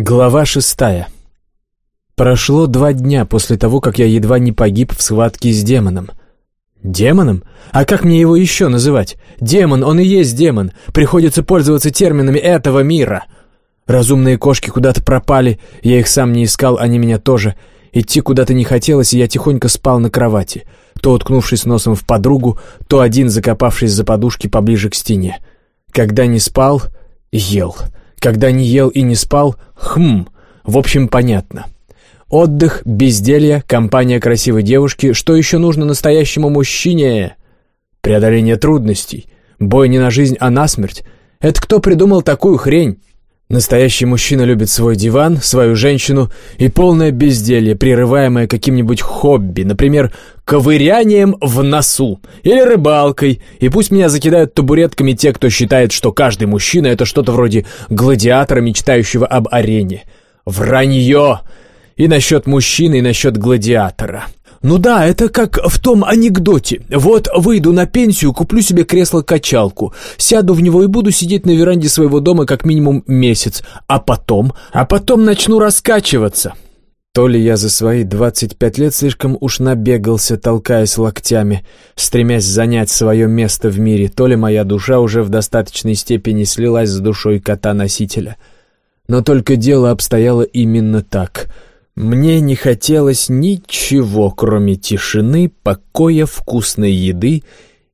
Глава шестая. Прошло два дня после того, как я едва не погиб в схватке с демоном. Демоном? А как мне его еще называть? Демон, он и есть демон. Приходится пользоваться терминами этого мира. Разумные кошки куда-то пропали, я их сам не искал, они меня тоже. Идти куда-то не хотелось, и я тихонько спал на кровати, то уткнувшись носом в подругу, то один закопавшись за подушки поближе к стене. Когда не спал, ел. Когда не ел и не спал, хм, в общем, понятно. Отдых, безделье, компания красивой девушки, что еще нужно настоящему мужчине? Преодоление трудностей, бой не на жизнь, а на смерть. Это кто придумал такую хрень? Настоящий мужчина любит свой диван, свою женщину и полное безделье, прерываемое каким-нибудь хобби, например, ковырянием в носу или рыбалкой. И пусть меня закидают табуретками те, кто считает, что каждый мужчина — это что-то вроде гладиатора, мечтающего об арене. Вранье! И насчет мужчины, и насчет гладиатора. Ну да, это как в том анекдоте. Вот выйду на пенсию, куплю себе кресло-качалку, сяду в него и буду сидеть на веранде своего дома как минимум месяц, а потом, а потом начну раскачиваться. То ли я за свои 25 лет слишком уж набегался, толкаясь локтями, стремясь занять свое место в мире, то ли моя душа уже в достаточной степени слилась с душой кота-носителя. Но только дело обстояло именно так — мне не хотелось ничего, кроме тишины, покоя, вкусной еды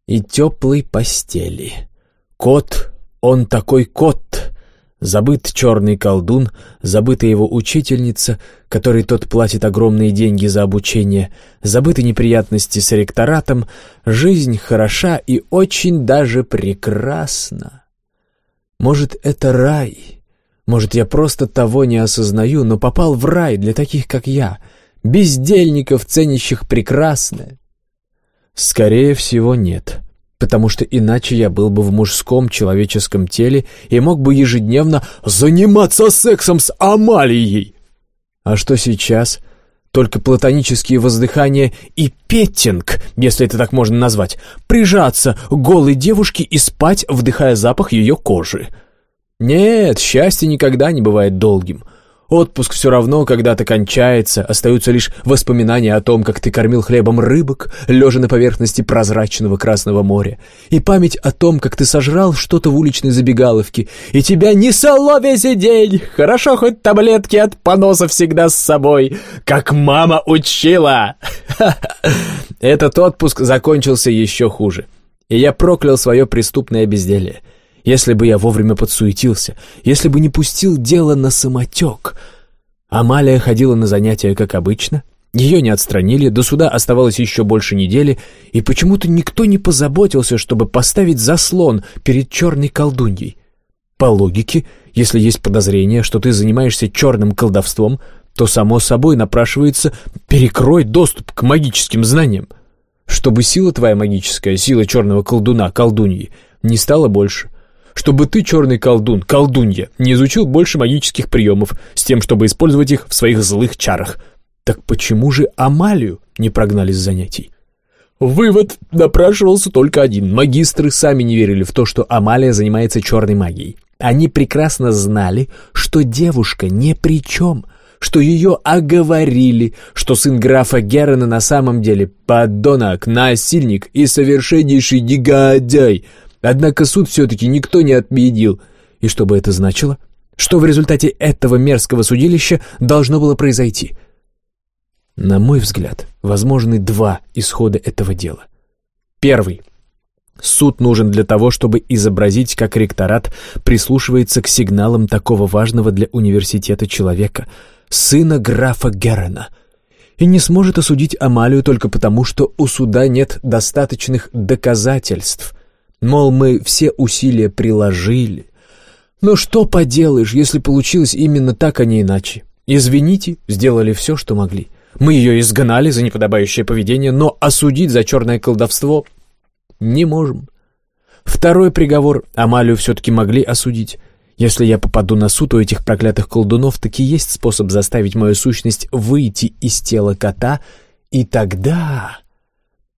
и теплой постели. Кот, он такой кот. Забыт черный колдун, забыта его учительница, которой тот платит огромные деньги за обучение, забыты неприятности с ректоратом, жизнь хороша и очень даже прекрасна. Может, это рай, может, я просто того не осознаю, но попал в рай для таких, как я, бездельников, ценящих прекрасное? Скорее всего, нет, потому что иначе я был бы в мужском человеческом теле и мог бы ежедневно заниматься сексом с Амалией. А что сейчас? Только платонические воздыхания и петтинг, если это так можно назвать, прижаться к голой девушке и спать, вдыхая запах ее кожи. Нет, счастье никогда не бывает долгим. Отпуск все равно когда-то кончается, остаются лишь воспоминания о том, как ты кормил хлебом рыбок, лежа на поверхности прозрачного Красного моря, и память о том, как ты сожрал что-то в уличной забегаловке, и тебя несало весь день. Хорошо, хоть таблетки от поноса всегда с собой, как мама учила. Этот отпуск закончился еще хуже, и я проклял свое преступное безделье. Если бы я вовремя подсуетился, если бы не пустил дело на самотек. Амалия ходила на занятия, как обычно. Ее не отстранили, до суда оставалось еще больше недели, и почему-то никто не позаботился, чтобы поставить заслон перед черной колдуньей. По логике, если есть подозрение, что ты занимаешься черным колдовством, то, само собой, напрашивается «перекрой доступ к магическим знаниям», чтобы сила твоя магическая, сила черного колдуна, колдуньи, не стала больше чтобы ты, черный колдун, колдунья, не изучил больше магических приемов с тем, чтобы использовать их в своих злых чарах. Так почему же Амалию не прогнали с занятий? Вывод напрашивался только один. Магистры сами не верили в то, что Амалия занимается черной магией. Они прекрасно знали, что девушка ни при чем, что ее оговорили, что сын графа Герона на самом деле подонок, насильник и совершеннейший негодяй — Однако суд все-таки никто не отменил. И что бы это значило? Что в результате этого мерзкого судилища должно было произойти? На мой взгляд, возможны два исхода этого дела. Первый. Суд нужен для того, чтобы изобразить, как ректорат прислушивается к сигналам такого важного для университета человека, сына графа Геррена, и не сможет осудить Амалию только потому, что у суда нет достаточных доказательств – Мол, мы все усилия приложили. Но что поделаешь, если получилось именно так, а не иначе? Извините, сделали все, что могли. Мы ее изгнали за неподобающее поведение, но осудить за черное колдовство не можем. Второй приговор Амалию все-таки могли осудить. Если я попаду на суд у этих проклятых колдунов, таки есть способ заставить мою сущность выйти из тела кота, и тогда...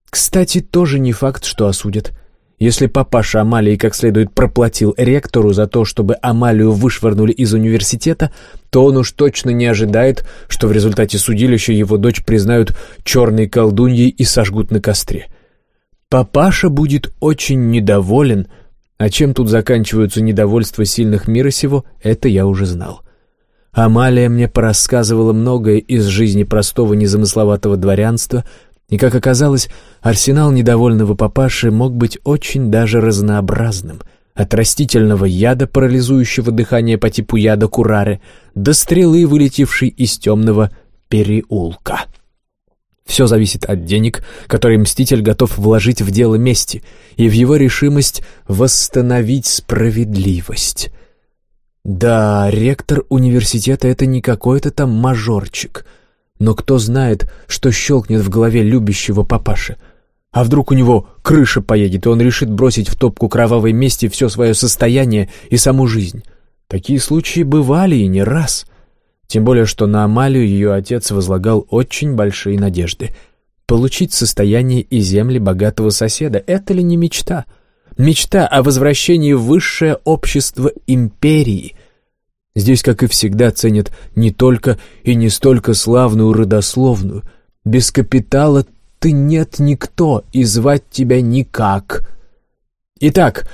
Кстати, тоже не факт, что осудят. Если папаша Амалии как следует проплатил ректору за то, чтобы Амалию вышвырнули из университета, то он уж точно не ожидает, что в результате судилища его дочь признают черной колдуньей и сожгут на костре. Папаша будет очень недоволен, а чем тут заканчиваются недовольства сильных мира сего, это я уже знал. Амалия мне порассказывала многое из жизни простого незамысловатого дворянства, и, как оказалось, арсенал недовольного папаши мог быть очень даже разнообразным — от растительного яда, парализующего дыхание по типу яда курары, до стрелы, вылетевшей из темного переулка. Все зависит от денег, которые Мститель готов вложить в дело мести, и в его решимость восстановить справедливость. Да, ректор университета — это не какой-то там мажорчик, но кто знает, что щелкнет в голове любящего папаши. А вдруг у него крыша поедет, и он решит бросить в топку кровавой мести все свое состояние и саму жизнь. Такие случаи бывали и не раз — тем более, что на Амалию ее отец возлагал очень большие надежды. Получить состояние и земли богатого соседа — это ли не мечта? Мечта о возвращении в высшее общество империи. Здесь, как и всегда, ценят не только и не столько славную родословную. Без капитала ты нет никто, и звать тебя никак. Итак,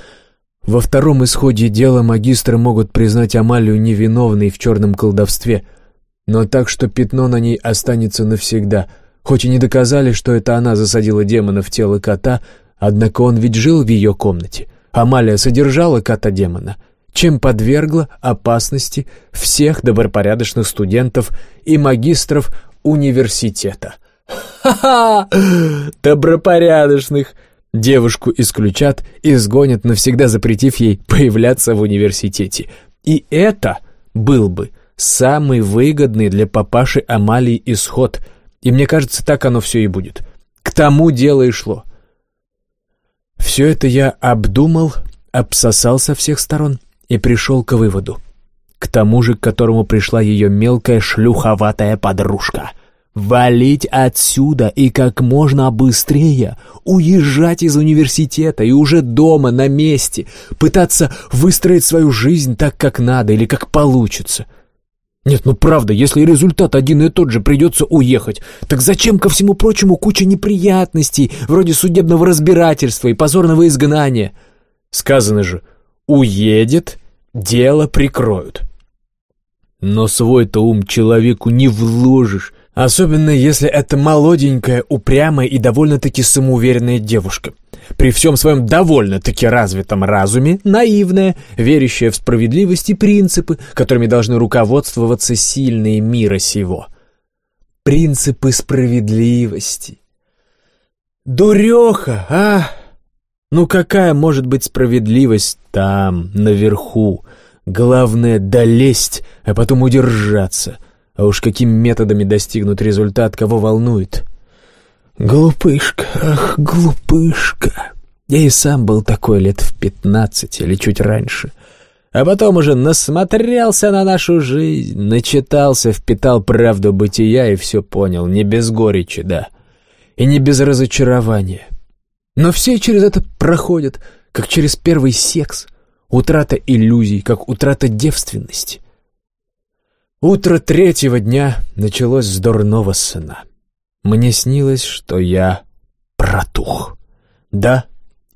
во втором исходе дела магистры могут признать Амалию невиновной в черном колдовстве, но так, что пятно на ней останется навсегда. Хоть и не доказали, что это она засадила демона в тело кота, однако он ведь жил в ее комнате. Амалия содержала кота-демона, чем подвергла опасности всех добропорядочных студентов и магистров университета. «Ха-ха! Добропорядочных!» Девушку исключат и сгонят, навсегда запретив ей появляться в университете. И это был бы самый выгодный для папаши Амалии исход. И мне кажется, так оно все и будет. К тому дело и шло. Все это я обдумал, обсосал со всех сторон и пришел к выводу. К тому же, к которому пришла ее мелкая шлюховатая подружка — Валить отсюда и как можно быстрее, уезжать из университета и уже дома, на месте, пытаться выстроить свою жизнь так, как надо или как получится. Нет, ну правда, если результат один и тот же, придется уехать, так зачем ко всему прочему куча неприятностей, вроде судебного разбирательства и позорного изгнания? Сказано же, уедет, дело прикроют. Но свой-то ум человеку не вложишь, Особенно если это молоденькая, упрямая и довольно-таки самоуверенная девушка. При всем своем довольно-таки развитом разуме, наивная, верящая в справедливость и принципы, которыми должны руководствоваться сильные мира сего. Принципы справедливости. Дуреха, а! Ну какая может быть справедливость там, наверху? Главное — долезть, а потом удержаться — а уж какими методами достигнут результат, кого волнует. Глупышка, ах, глупышка. Я и сам был такой лет в пятнадцать или чуть раньше. А потом уже насмотрелся на нашу жизнь, начитался, впитал правду бытия и все понял, не без горечи, да, и не без разочарования. Но все через это проходят, как через первый секс, утрата иллюзий, как утрата девственности. Утро третьего дня началось с дурного сна. Мне снилось, что я протух. Да,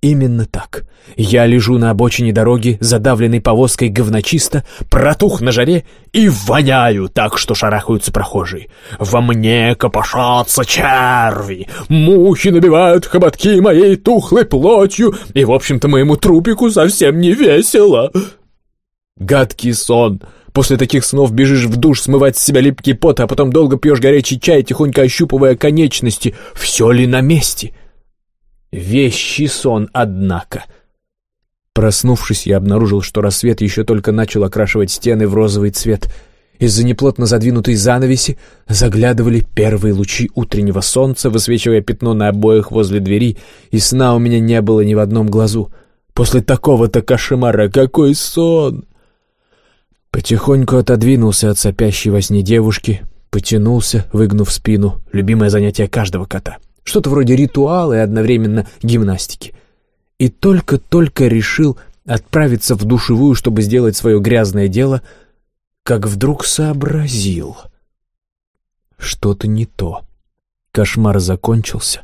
именно так. Я лежу на обочине дороги, задавленной повозкой говночисто, протух на жаре и воняю так, что шарахаются прохожие. Во мне копошатся черви, мухи набивают хоботки моей тухлой плотью, и, в общем-то, моему трупику совсем не весело. Гадкий сон — После таких снов бежишь в душ смывать с себя липкий пот, а потом долго пьешь горячий чай, тихонько ощупывая конечности. Все ли на месте? Вещий сон, однако. Проснувшись, я обнаружил, что рассвет еще только начал окрашивать стены в розовый цвет. Из-за неплотно задвинутой занавеси заглядывали первые лучи утреннего солнца, высвечивая пятно на обоях возле двери, и сна у меня не было ни в одном глазу. После такого-то кошмара какой сон! Потихоньку отодвинулся от сопящей во сне девушки, потянулся, выгнув спину, любимое занятие каждого кота. Что-то вроде ритуала и одновременно гимнастики. И только-только решил отправиться в душевую, чтобы сделать свое грязное дело, как вдруг сообразил. Что-то не то. Кошмар закончился,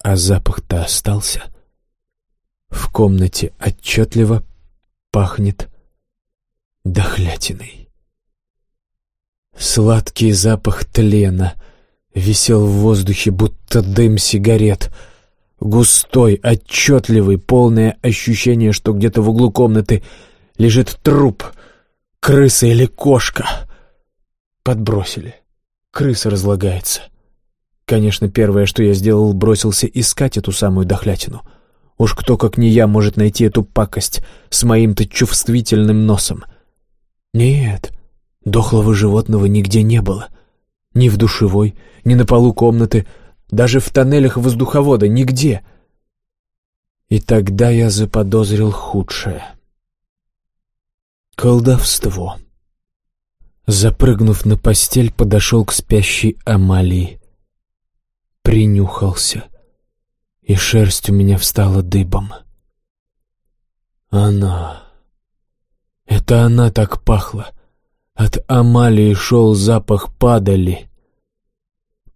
а запах-то остался. В комнате отчетливо пахнет дохлятиной. Сладкий запах тлена висел в воздухе, будто дым сигарет. Густой, отчетливый, полное ощущение, что где-то в углу комнаты лежит труп, крыса или кошка. Подбросили. Крыса разлагается. Конечно, первое, что я сделал, бросился искать эту самую дохлятину. Уж кто, как не я, может найти эту пакость с моим-то чувствительным носом. Нет, дохлого животного нигде не было. Ни в душевой, ни на полу комнаты, даже в тоннелях воздуховода, нигде. И тогда я заподозрил худшее. Колдовство. Запрыгнув на постель, подошел к спящей Амалии. Принюхался, и шерсть у меня встала дыбом. Она... Это она так пахла. От Амалии шел запах падали.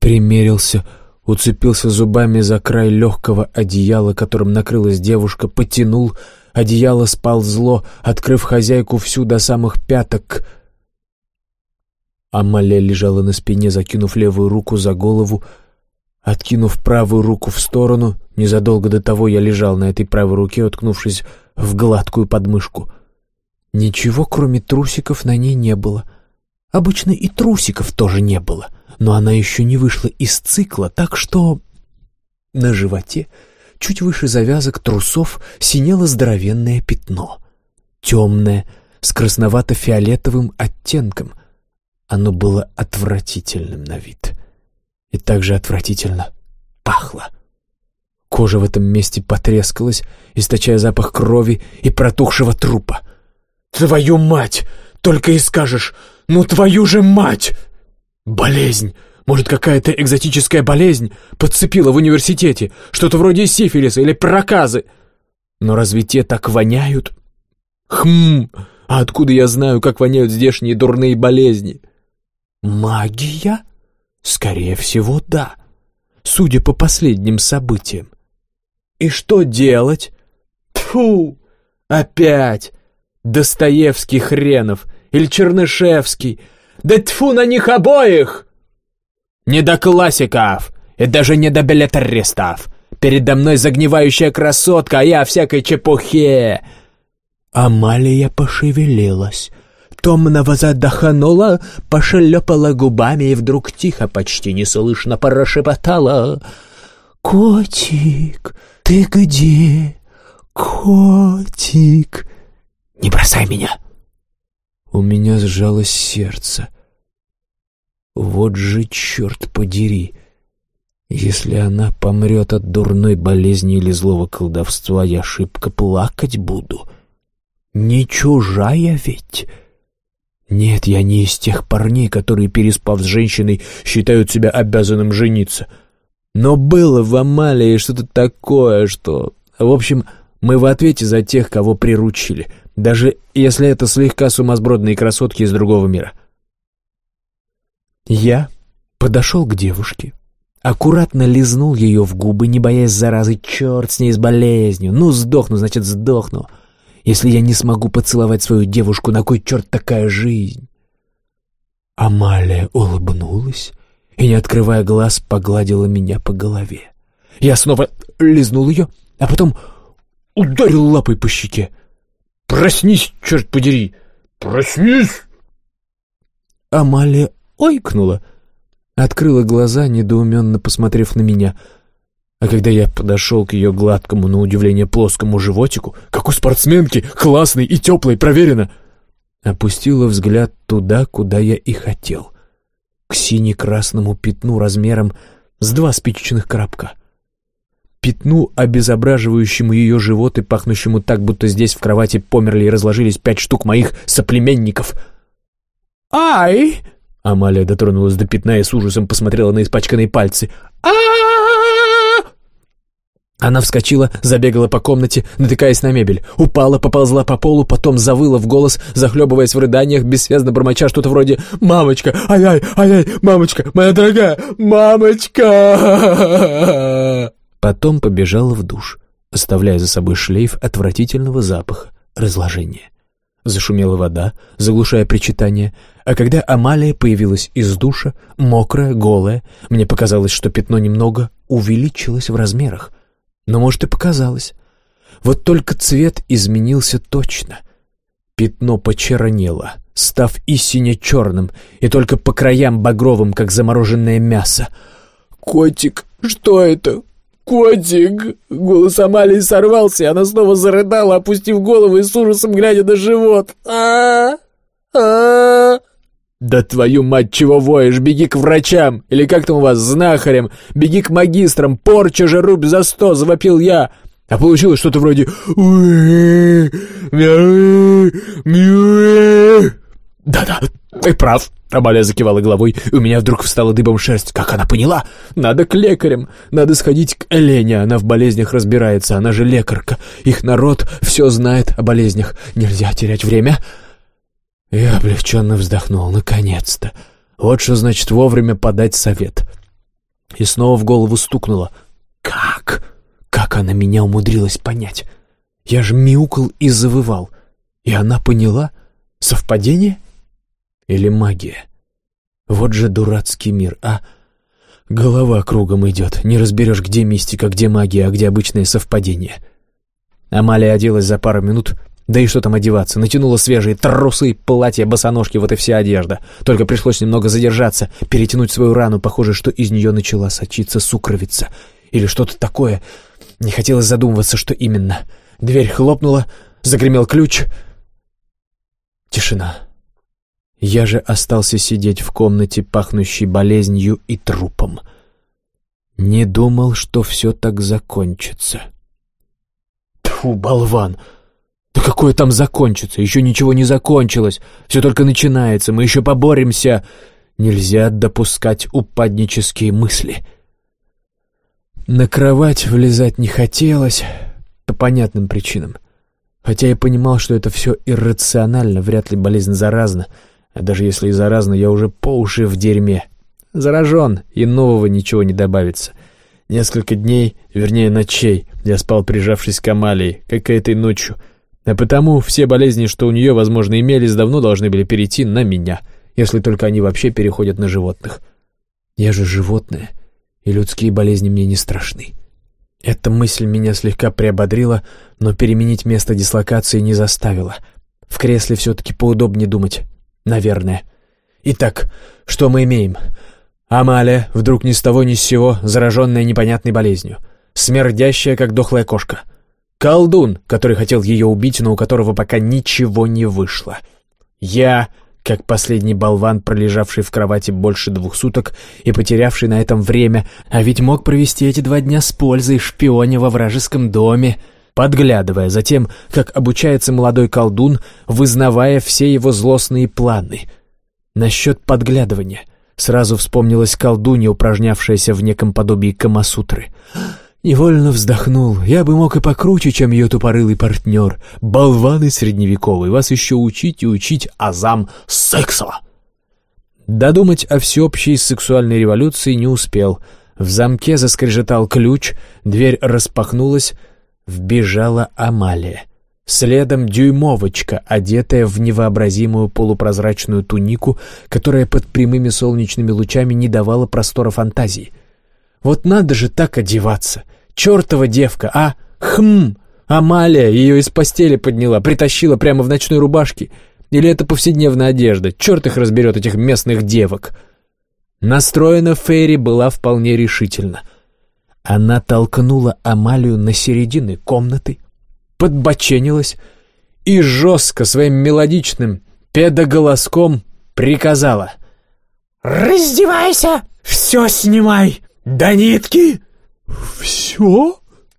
Примерился, уцепился зубами за край легкого одеяла, которым накрылась девушка, потянул, одеяло сползло, открыв хозяйку всю до самых пяток — Амалия лежала на спине, закинув левую руку за голову, откинув правую руку в сторону. Незадолго до того я лежал на этой правой руке, уткнувшись в гладкую подмышку. Ничего, кроме трусиков, на ней не было. Обычно и трусиков тоже не было, но она еще не вышла из цикла, так что... На животе, чуть выше завязок трусов, синело здоровенное пятно. Темное, с красновато-фиолетовым оттенком, оно было отвратительным на вид. И также отвратительно пахло. Кожа в этом месте потрескалась, источая запах крови и протухшего трупа. «Твою мать! Только и скажешь! Ну, твою же мать!» «Болезнь! Может, какая-то экзотическая болезнь подцепила в университете? Что-то вроде сифилиса или проказы? Но разве те так воняют?» «Хм! А откуда я знаю, как воняют здешние дурные болезни?» Магия? Скорее всего, да. Судя по последним событиям. И что делать? Тьфу! Опять! Достоевский хренов или Чернышевский. Да тьфу на них обоих! Не до классиков и даже не до билетаристов. Передо мной загнивающая красотка, а я всякой чепухе. Амалия пошевелилась, томного задохнула, пошлепала губами и вдруг тихо, почти неслышно прошептала. «Котик, ты где? Котик!» «Не бросай меня!» У меня сжалось сердце. Вот же черт подери! Если она помрет от дурной болезни или злого колдовства, я шибко плакать буду. Не чужая ведь!» Нет, я не из тех парней, которые, переспав с женщиной, считают себя обязанным жениться. Но было в Амалии что-то такое, что... В общем, мы в ответе за тех, кого приручили, даже если это слегка сумасбродные красотки из другого мира. Я подошел к девушке, аккуратно лизнул ее в губы, не боясь заразы, черт с ней с болезнью. Ну, сдохну, значит, сдохну. Если я не смогу поцеловать свою девушку, на кой черт такая жизнь? Амалия улыбнулась и, не открывая глаз, погладила меня по голове. Я снова лизнул ее, а потом ударил лапой по щеке. «Проснись, черт подери! Проснись!» Амалия ойкнула, открыла глаза, недоуменно посмотрев на меня — а когда я подошел к ее гладкому, на удивление плоскому животику, как у спортсменки, классный и теплый, проверено, опустила взгляд туда, куда я и хотел, к сине-красному пятну размером с два спичечных коробка. Пятну, обезображивающему ее живот и пахнущему так, будто здесь в кровати померли и разложились пять штук моих соплеменников. «Ай!» Амалия дотронулась до пятна и с ужасом посмотрела на испачканные пальцы. а Она вскочила, забегала по комнате, натыкаясь на мебель, упала, поползла по полу, потом завыла в голос, захлебываясь в рыданиях, бессвязно бормоча что-то вроде «Мамочка! Ай-ай! Ай-ай! Мамочка! Моя дорогая! Мамочка!» Потом побежала в душ, оставляя за собой шлейф отвратительного запаха, разложения. Зашумела вода, заглушая причитание, а когда Амалия появилась из душа, мокрая, голая, мне показалось, что пятно немного увеличилось в размерах. Но, может, и показалось. Вот только цвет изменился точно. Пятно почернело, став истине черным, и только по краям багровым, как замороженное мясо. «Котик, что это? «Котик!» Голос Амалии сорвался, и она снова зарыдала, опустив голову и с ужасом глядя на живот. а а «Да твою мать, чего воешь? Беги к врачам! Или как там у вас, знахарям? Беги к магистрам! Порча же рубь за сто!» — завопил я. А получилось что-то вроде «Да-да, ты прав!» Амалия закивала головой, у меня вдруг встала дыбом шерсть. Как она поняла? Надо к лекарям. Надо сходить к Элене. Она в болезнях разбирается. Она же лекарка. Их народ все знает о болезнях. Нельзя терять время. Я облегченно вздохнул. Наконец-то. Вот что значит вовремя подать совет. И снова в голову стукнуло. Как? Как она меня умудрилась понять? Я же мяукал и завывал. И она поняла? Совпадение? — или магия? Вот же дурацкий мир, а? Голова кругом идет, не разберешь, где мистика, где магия, а где обычное совпадение. Амалия оделась за пару минут, да и что там одеваться, натянула свежие трусы, платья, босоножки, вот и вся одежда. Только пришлось немного задержаться, перетянуть свою рану, похоже, что из нее начала сочиться сукровица. Или что-то такое. Не хотелось задумываться, что именно. Дверь хлопнула, загремел ключ. Тишина. Я же остался сидеть в комнате, пахнущей болезнью и трупом. Не думал, что все так закончится. Тьфу, болван! Да какое там закончится? Еще ничего не закончилось. Все только начинается, мы еще поборемся. Нельзя допускать упаднические мысли. На кровать влезать не хотелось, по понятным причинам. Хотя я понимал, что это все иррационально, вряд ли болезнь заразна — а даже если и заразно, я уже по уши в дерьме. Заражен, и нового ничего не добавится. Несколько дней, вернее ночей, я спал, прижавшись к Амалии, как и этой ночью. А потому все болезни, что у нее, возможно, имелись, давно должны были перейти на меня, если только они вообще переходят на животных. Я же животное, и людские болезни мне не страшны. Эта мысль меня слегка приободрила, но переменить место дислокации не заставила. В кресле все-таки поудобнее думать. Наверное. Итак, что мы имеем? Амалия, вдруг ни с того ни с сего, зараженная непонятной болезнью. Смердящая, как дохлая кошка. Колдун, который хотел ее убить, но у которого пока ничего не вышло. Я, как последний болван, пролежавший в кровати больше двух суток и потерявший на этом время, а ведь мог провести эти два дня с пользой шпионе во вражеском доме, подглядывая за тем, как обучается молодой колдун, вызнавая все его злостные планы. Насчет подглядывания сразу вспомнилась колдунья, упражнявшаяся в неком подобии Камасутры. Невольно вздохнул. Я бы мог и покруче, чем ее тупорылый партнер. Болваны средневековые, вас еще учить и учить азам секса. Додумать о всеобщей сексуальной революции не успел. В замке заскрежетал ключ, дверь распахнулась, вбежала Амалия. Следом дюймовочка, одетая в невообразимую полупрозрачную тунику, которая под прямыми солнечными лучами не давала простора фантазии. Вот надо же так одеваться! Чертова девка, а? Хм! Амалия ее из постели подняла, притащила прямо в ночной рубашке. Или это повседневная одежда? Черт их разберет, этих местных девок. Настроена Фейри была вполне решительно — она толкнула Амалию на середины комнаты, подбоченилась и жестко своим мелодичным педоголоском приказала «Раздевайся! Все снимай! До нитки!» «Все?»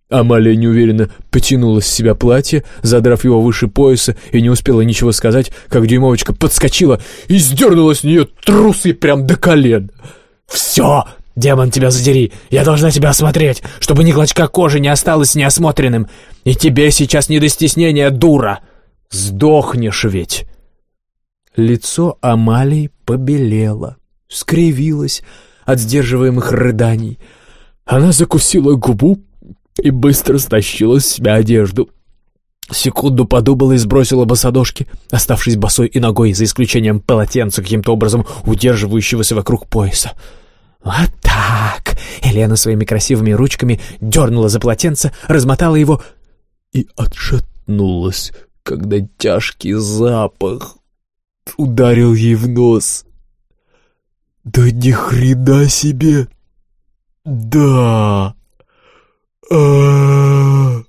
Амалия неуверенно потянула с себя платье, задрав его выше пояса, и не успела ничего сказать, как дюймовочка подскочила и сдернула с нее трусы прям до колен. «Все!» Демон, тебя задери! Я должна тебя осмотреть, чтобы ни клочка кожи не осталось неосмотренным. И тебе сейчас не до стеснения, дура! Сдохнешь ведь!» Лицо Амалии побелело, скривилось от сдерживаемых рыданий. Она закусила губу и быстро стащила с себя одежду. Секунду подумала и сбросила босоножки, оставшись босой и ногой, за исключением полотенца, каким-то образом удерживающегося вокруг пояса. «Вот так!» Елена своими красивыми ручками дернула за полотенце, размотала его и отшатнулась, когда тяжкий запах ударил ей в нос. «Да ни хрена себе! Да! а, -а.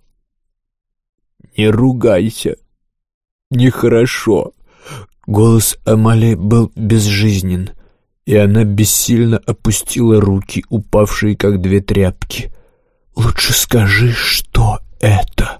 Не ругайся! Нехорошо!» Голос Амали был безжизнен — и она бессильно опустила руки, упавшие как две тряпки. «Лучше скажи, что это?»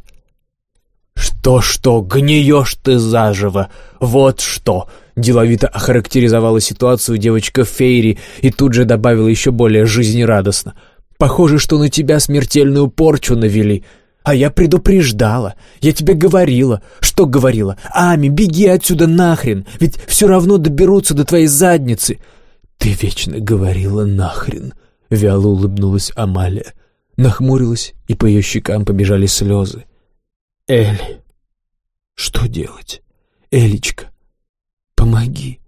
«Что-что, гниешь ты заживо! Вот что!» Деловито охарактеризовала ситуацию девочка Фейри и тут же добавила еще более жизнерадостно. «Похоже, что на тебя смертельную порчу навели. А я предупреждала. Я тебе говорила. Что говорила? Ами, беги отсюда нахрен, ведь все равно доберутся до твоей задницы. «Ты вечно говорила нахрен!» — вяло улыбнулась Амалия. Нахмурилась, и по ее щекам побежали слезы. «Элли, что делать? Элечка, помоги!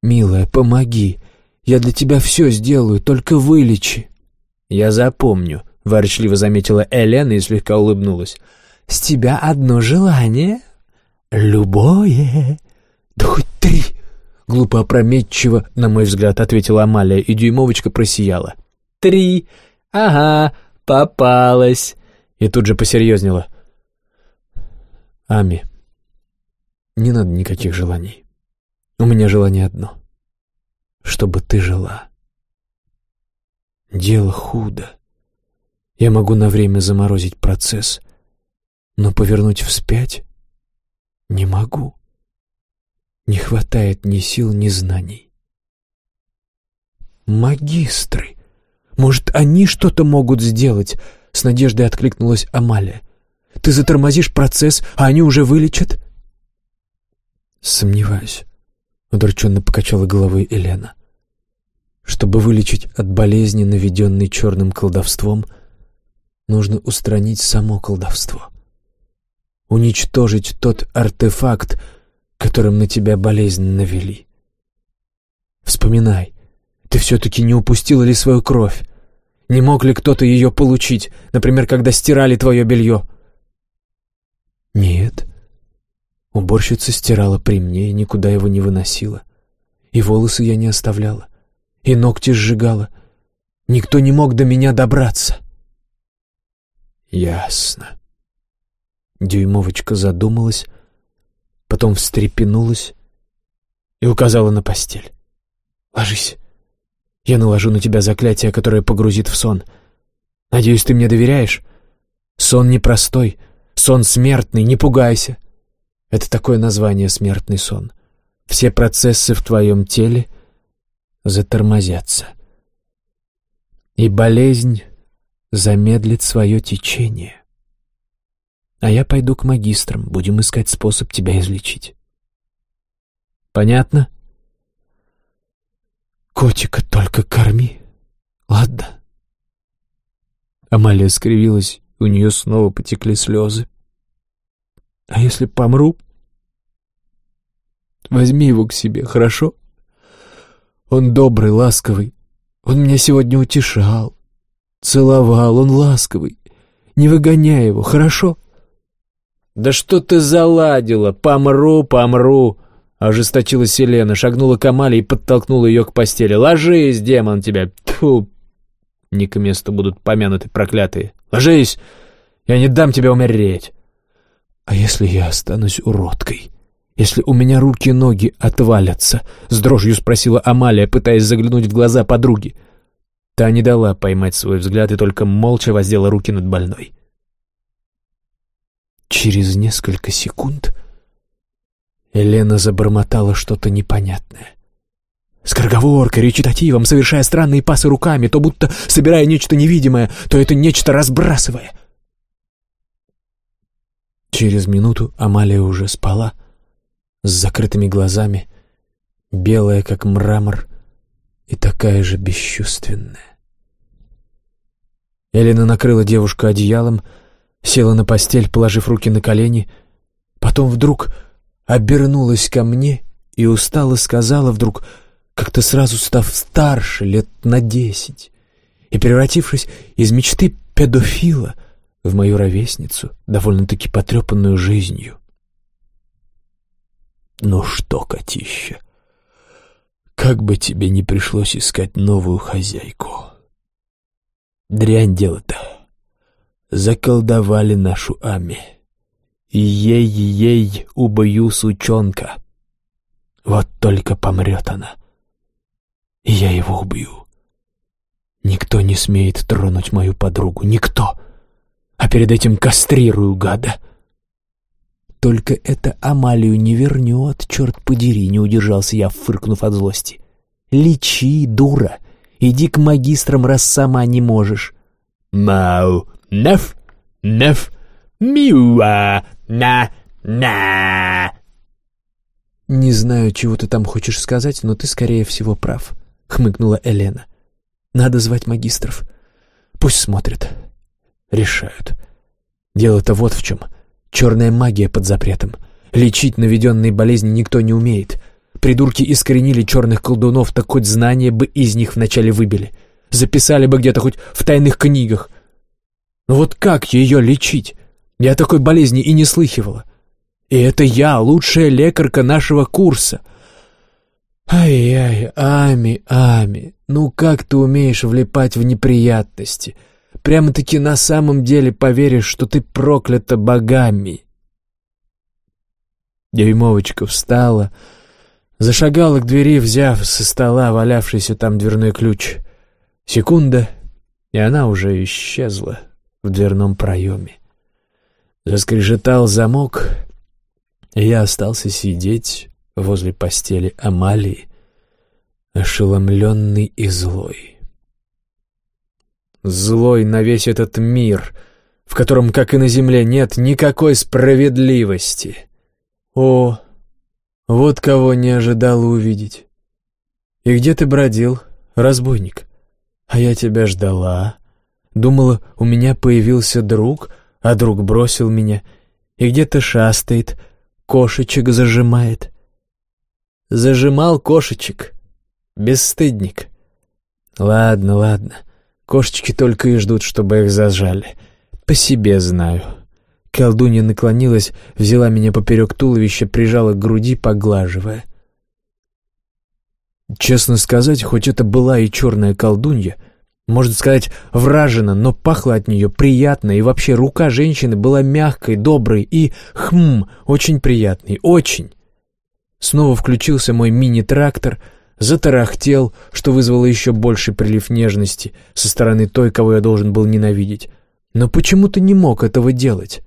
Милая, помоги! Я для тебя все сделаю, только вылечи!» «Я запомню», — ворчливо заметила Элена и слегка улыбнулась. «С тебя одно желание?» «Любое!» «Да хоть три!» Глупо опрометчиво, на мой взгляд, ответила Амалия, и дюймовочка просияла. «Три! Ага, попалась!» И тут же посерьезнела. «Ами, не надо никаких желаний. У меня желание одно. Чтобы ты жила. Дело худо. Я могу на время заморозить процесс, но повернуть вспять не могу не хватает ни сил, ни знаний. «Магистры! Может, они что-то могут сделать?» — с надеждой откликнулась Амалия. «Ты затормозишь процесс, а они уже вылечат?» «Сомневаюсь», — удрученно покачала головой Елена. «Чтобы вылечить от болезни, наведенной черным колдовством, нужно устранить само колдовство. Уничтожить тот артефакт, которым на тебя болезнь навели. Вспоминай, ты все-таки не упустила ли свою кровь? Не мог ли кто-то ее получить, например, когда стирали твое белье? Нет. Уборщица стирала при мне и никуда его не выносила. И волосы я не оставляла, и ногти сжигала. Никто не мог до меня добраться. Ясно. Дюймовочка задумалась, потом встрепенулась и указала на постель. «Ложись. Я наложу на тебя заклятие, которое погрузит в сон. Надеюсь, ты мне доверяешь? Сон непростой, сон смертный, не пугайся. Это такое название «смертный сон». Все процессы в твоем теле затормозятся. И болезнь замедлит свое течение а я пойду к магистрам, будем искать способ тебя излечить. Понятно? Котика только корми, ладно? Амалия скривилась, у нее снова потекли слезы. А если помру? Возьми его к себе, хорошо? Он добрый, ласковый. Он меня сегодня утешал, целовал, он ласковый. Не выгоняй его, хорошо?» «Да что ты заладила? Помру, помру!» Ожесточилась Селена, шагнула к Амале и подтолкнула ее к постели. «Ложись, демон тебя! Тьфу!» Не к месту будут помянуты проклятые. «Ложись! Я не дам тебе умереть!» «А если я останусь уродкой? Если у меня руки и ноги отвалятся?» С дрожью спросила Амалия, пытаясь заглянуть в глаза подруги. Та не дала поймать свой взгляд и только молча воздела руки над больной. Через несколько секунд Елена забормотала что-то непонятное. Скороговоркой, речитативом, совершая странные пасы руками, то будто собирая нечто невидимое, то это нечто разбрасывая. Через минуту Амалия уже спала, с закрытыми глазами, белая, как мрамор, и такая же бесчувственная. Элена накрыла девушку одеялом, села на постель, положив руки на колени, потом вдруг обернулась ко мне и устало сказала вдруг, как-то сразу став старше, лет на десять, и превратившись из мечты педофила в мою ровесницу, довольно-таки потрепанную жизнью. «Ну что, котища, как бы тебе не пришлось искать новую хозяйку. Дрянь дело-то. Заколдовали нашу Ами. Ей-ей, убою сучонка. Вот только помрет она. И я его убью. Никто не смеет тронуть мою подругу, никто. А перед этим кастрирую гада. Только это Амалию не вернет, черт подери, не удержался я, фыркнув от злости. Лечи, дура, иди к магистрам, раз сама не можешь. Мау, неф, неф, миуа, на, на. Не знаю, чего ты там хочешь сказать, но ты, скорее всего, прав, хмыкнула Елена. Надо звать магистров. Пусть смотрят, решают. Дело-то вот в чем — Черная магия под запретом. Лечить наведенные болезни никто не умеет. Придурки искоренили черных колдунов, так хоть знания бы из них вначале выбили. Записали бы где-то хоть в тайных книгах. Но вот как ее лечить? Я такой болезни и не слыхивала. И это я, лучшая лекарка нашего курса. Ай-яй, Ами, Ами, ну как ты умеешь влипать в неприятности? — Прямо-таки на самом деле поверишь, что ты проклята богами. Дюймовочка встала, зашагала к двери, взяв со стола валявшийся там дверной ключ. Секунда, и она уже исчезла в дверном проеме. Заскрежетал замок, и я остался сидеть возле постели Амалии, ошеломленный и злой злой на весь этот мир, в котором, как и на земле, нет никакой справедливости. О, вот кого не ожидал увидеть. И где ты бродил, разбойник? А я тебя ждала. Думала, у меня появился друг, а друг бросил меня. И где-то шастает, кошечек зажимает. Зажимал кошечек, бесстыдник. Ладно, ладно. Кошечки только и ждут, чтобы их зажали. По себе знаю. Колдунья наклонилась, взяла меня поперек туловища, прижала к груди, поглаживая. Честно сказать, хоть это была и черная колдунья, можно сказать, вражена, но пахло от нее приятно, и вообще рука женщины была мягкой, доброй и, хм, очень приятной, очень. Снова включился мой мини-трактор — затарахтел, что вызвало еще больший прилив нежности со стороны той, кого я должен был ненавидеть. Но почему ты не мог этого делать?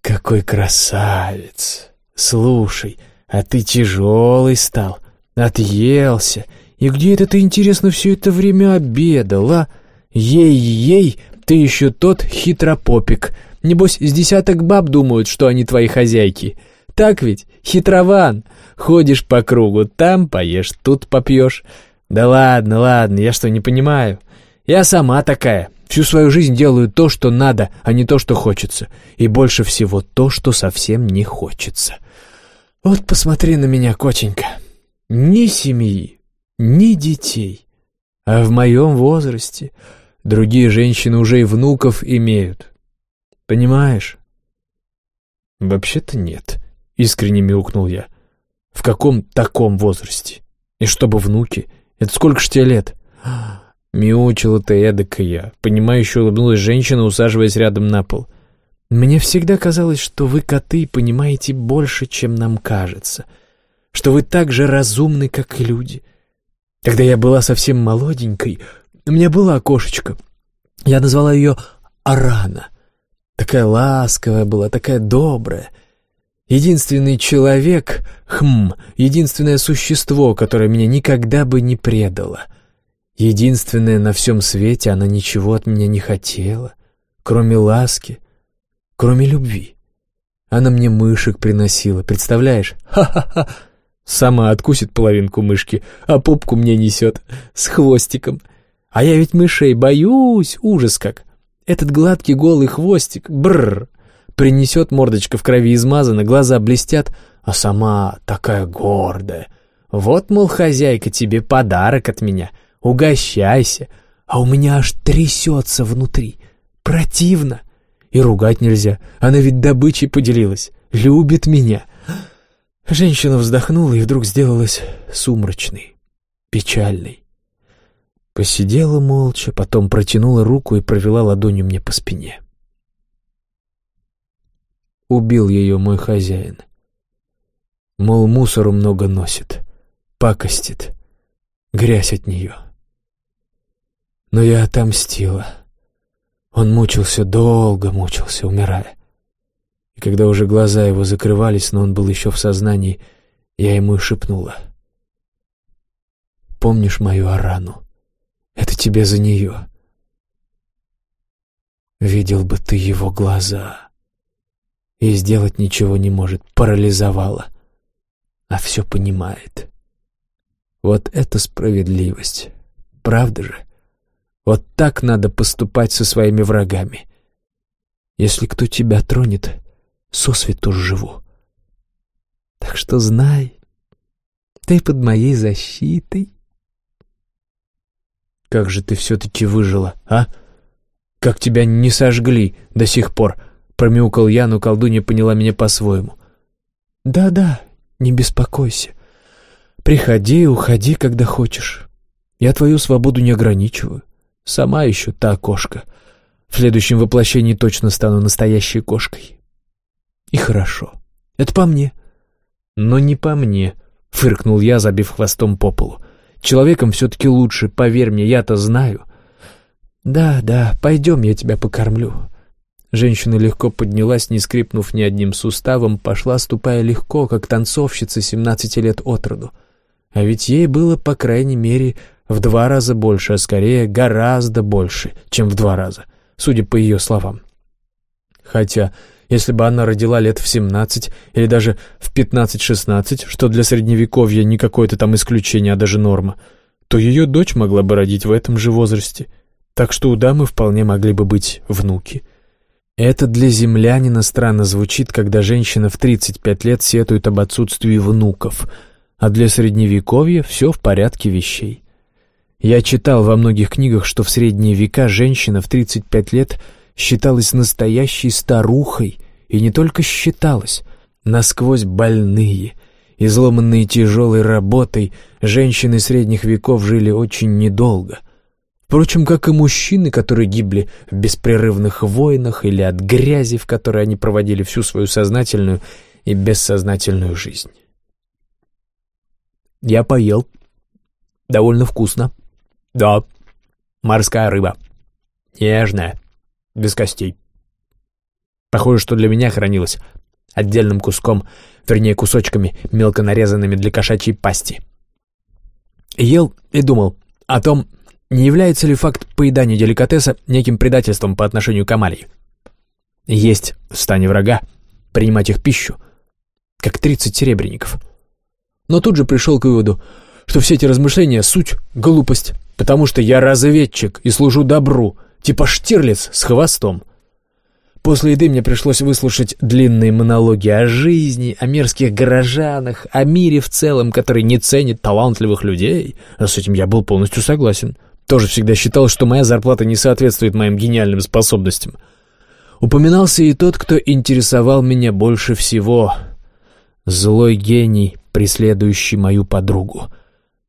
«Какой красавец! Слушай, а ты тяжелый стал, отъелся. И где это ты, интересно, все это время обедал, а? Ей-ей, ты еще тот хитропопик. Небось, с десяток баб думают, что они твои хозяйки. Так ведь, хитрован!» Ходишь по кругу, там поешь, тут попьешь. Да ладно, ладно, я что, не понимаю? Я сама такая. Всю свою жизнь делаю то, что надо, а не то, что хочется. И больше всего то, что совсем не хочется. Вот посмотри на меня, котенька. Ни семьи, ни детей. А в моем возрасте другие женщины уже и внуков имеют. Понимаешь? Вообще-то нет, искренне мяукнул я. В каком таком возрасте? И чтобы внуки? Это сколько ж тебе лет? Мяучила-то эдакая. Понимающе улыбнулась женщина, усаживаясь рядом на пол. Мне всегда казалось, что вы, коты, понимаете больше, чем нам кажется. Что вы так же разумны, как и люди. Когда я была совсем молоденькой, у меня была кошечка. Я назвала ее Арана. Такая ласковая была, такая добрая — Единственный человек, хм, единственное существо, которое меня никогда бы не предало. Единственное на всем свете, она ничего от меня не хотела, кроме ласки, кроме любви. Она мне мышек приносила, представляешь? Ха-ха-ха! Сама откусит половинку мышки, а попку мне несет с хвостиком. А я ведь мышей боюсь, ужас как. Этот гладкий голый хвостик, бррр, принесет мордочка в крови измазана, глаза блестят, а сама такая гордая. Вот, мол, хозяйка, тебе подарок от меня, угощайся. А у меня аж трясется внутри, противно. И ругать нельзя, она ведь добычей поделилась, любит меня. Женщина вздохнула и вдруг сделалась сумрачной, печальной. Посидела молча, потом протянула руку и провела ладонью мне по спине. Убил ее мой хозяин. Мол, мусору много носит, пакостит, грязь от нее. Но я отомстила. Он мучился, долго мучился, умирая. Когда уже глаза его закрывались, но он был еще в сознании, я ему и шепнула. «Помнишь мою Арану? Это тебе за нее. Видел бы ты его глаза. И сделать ничего не может, парализовала. А все понимает. Вот это справедливость. Правда же? Вот так надо поступать со своими врагами. Если кто тебя тронет, сосвету живу. Так что знай, ты под моей защитой. Как же ты все-таки выжила, а? Как тебя не сожгли до сих пор? Промяукал я, но колдунья поняла меня по-своему. Да-да, не беспокойся. Приходи и уходи, когда хочешь. Я твою свободу не ограничиваю. Сама еще та кошка. В следующем воплощении точно стану настоящей кошкой. И хорошо. Это по мне. Но не по мне, фыркнул я, забив хвостом по полу. Человеком все-таки лучше, поверь мне, я-то знаю. Да, да, пойдем, я тебя покормлю. Женщина легко поднялась, не скрипнув ни одним суставом, пошла, ступая легко, как танцовщица семнадцати лет от роду. А ведь ей было, по крайней мере, в два раза больше, а скорее гораздо больше, чем в два раза, судя по ее словам. Хотя если бы она родила лет в 17 или даже в 15-16, что для средневековья не какое-то там исключение, а даже норма, то ее дочь могла бы родить в этом же возрасте. Так что у дамы вполне могли бы быть внуки. Это для землянина странно звучит, когда женщина в 35 лет сетует об отсутствии внуков, а для средневековья все в порядке вещей. Я читал во многих книгах, что в средние века женщина в 35 лет считалась настоящей старухой, и не только считалось, насквозь больные, изломанные тяжелой работой, женщины средних веков жили очень недолго. Впрочем, как и мужчины, которые гибли в беспрерывных войнах или от грязи, в которой они проводили всю свою сознательную и бессознательную жизнь. Я поел. Довольно вкусно. Да, морская рыба. Нежная, без костей. Похоже, что для меня хранилось отдельным куском, вернее, кусочками, мелко нарезанными для кошачьей пасти. Ел и думал о том, не является ли факт поедания деликатеса неким предательством по отношению к Амалии. Есть в стане врага, принимать их пищу, как тридцать серебряников. Но тут же пришел к выводу, что все эти размышления — суть глупость, потому что я разведчик и служу добру, типа Штирлиц с хвостом — После еды мне пришлось выслушать длинные монологи о жизни, о мерзких горожанах, о мире в целом, который не ценит талантливых людей. А с этим я был полностью согласен. Тоже всегда считал, что моя зарплата не соответствует моим гениальным способностям. Упоминался и тот, кто интересовал меня больше всего. Злой гений, преследующий мою подругу.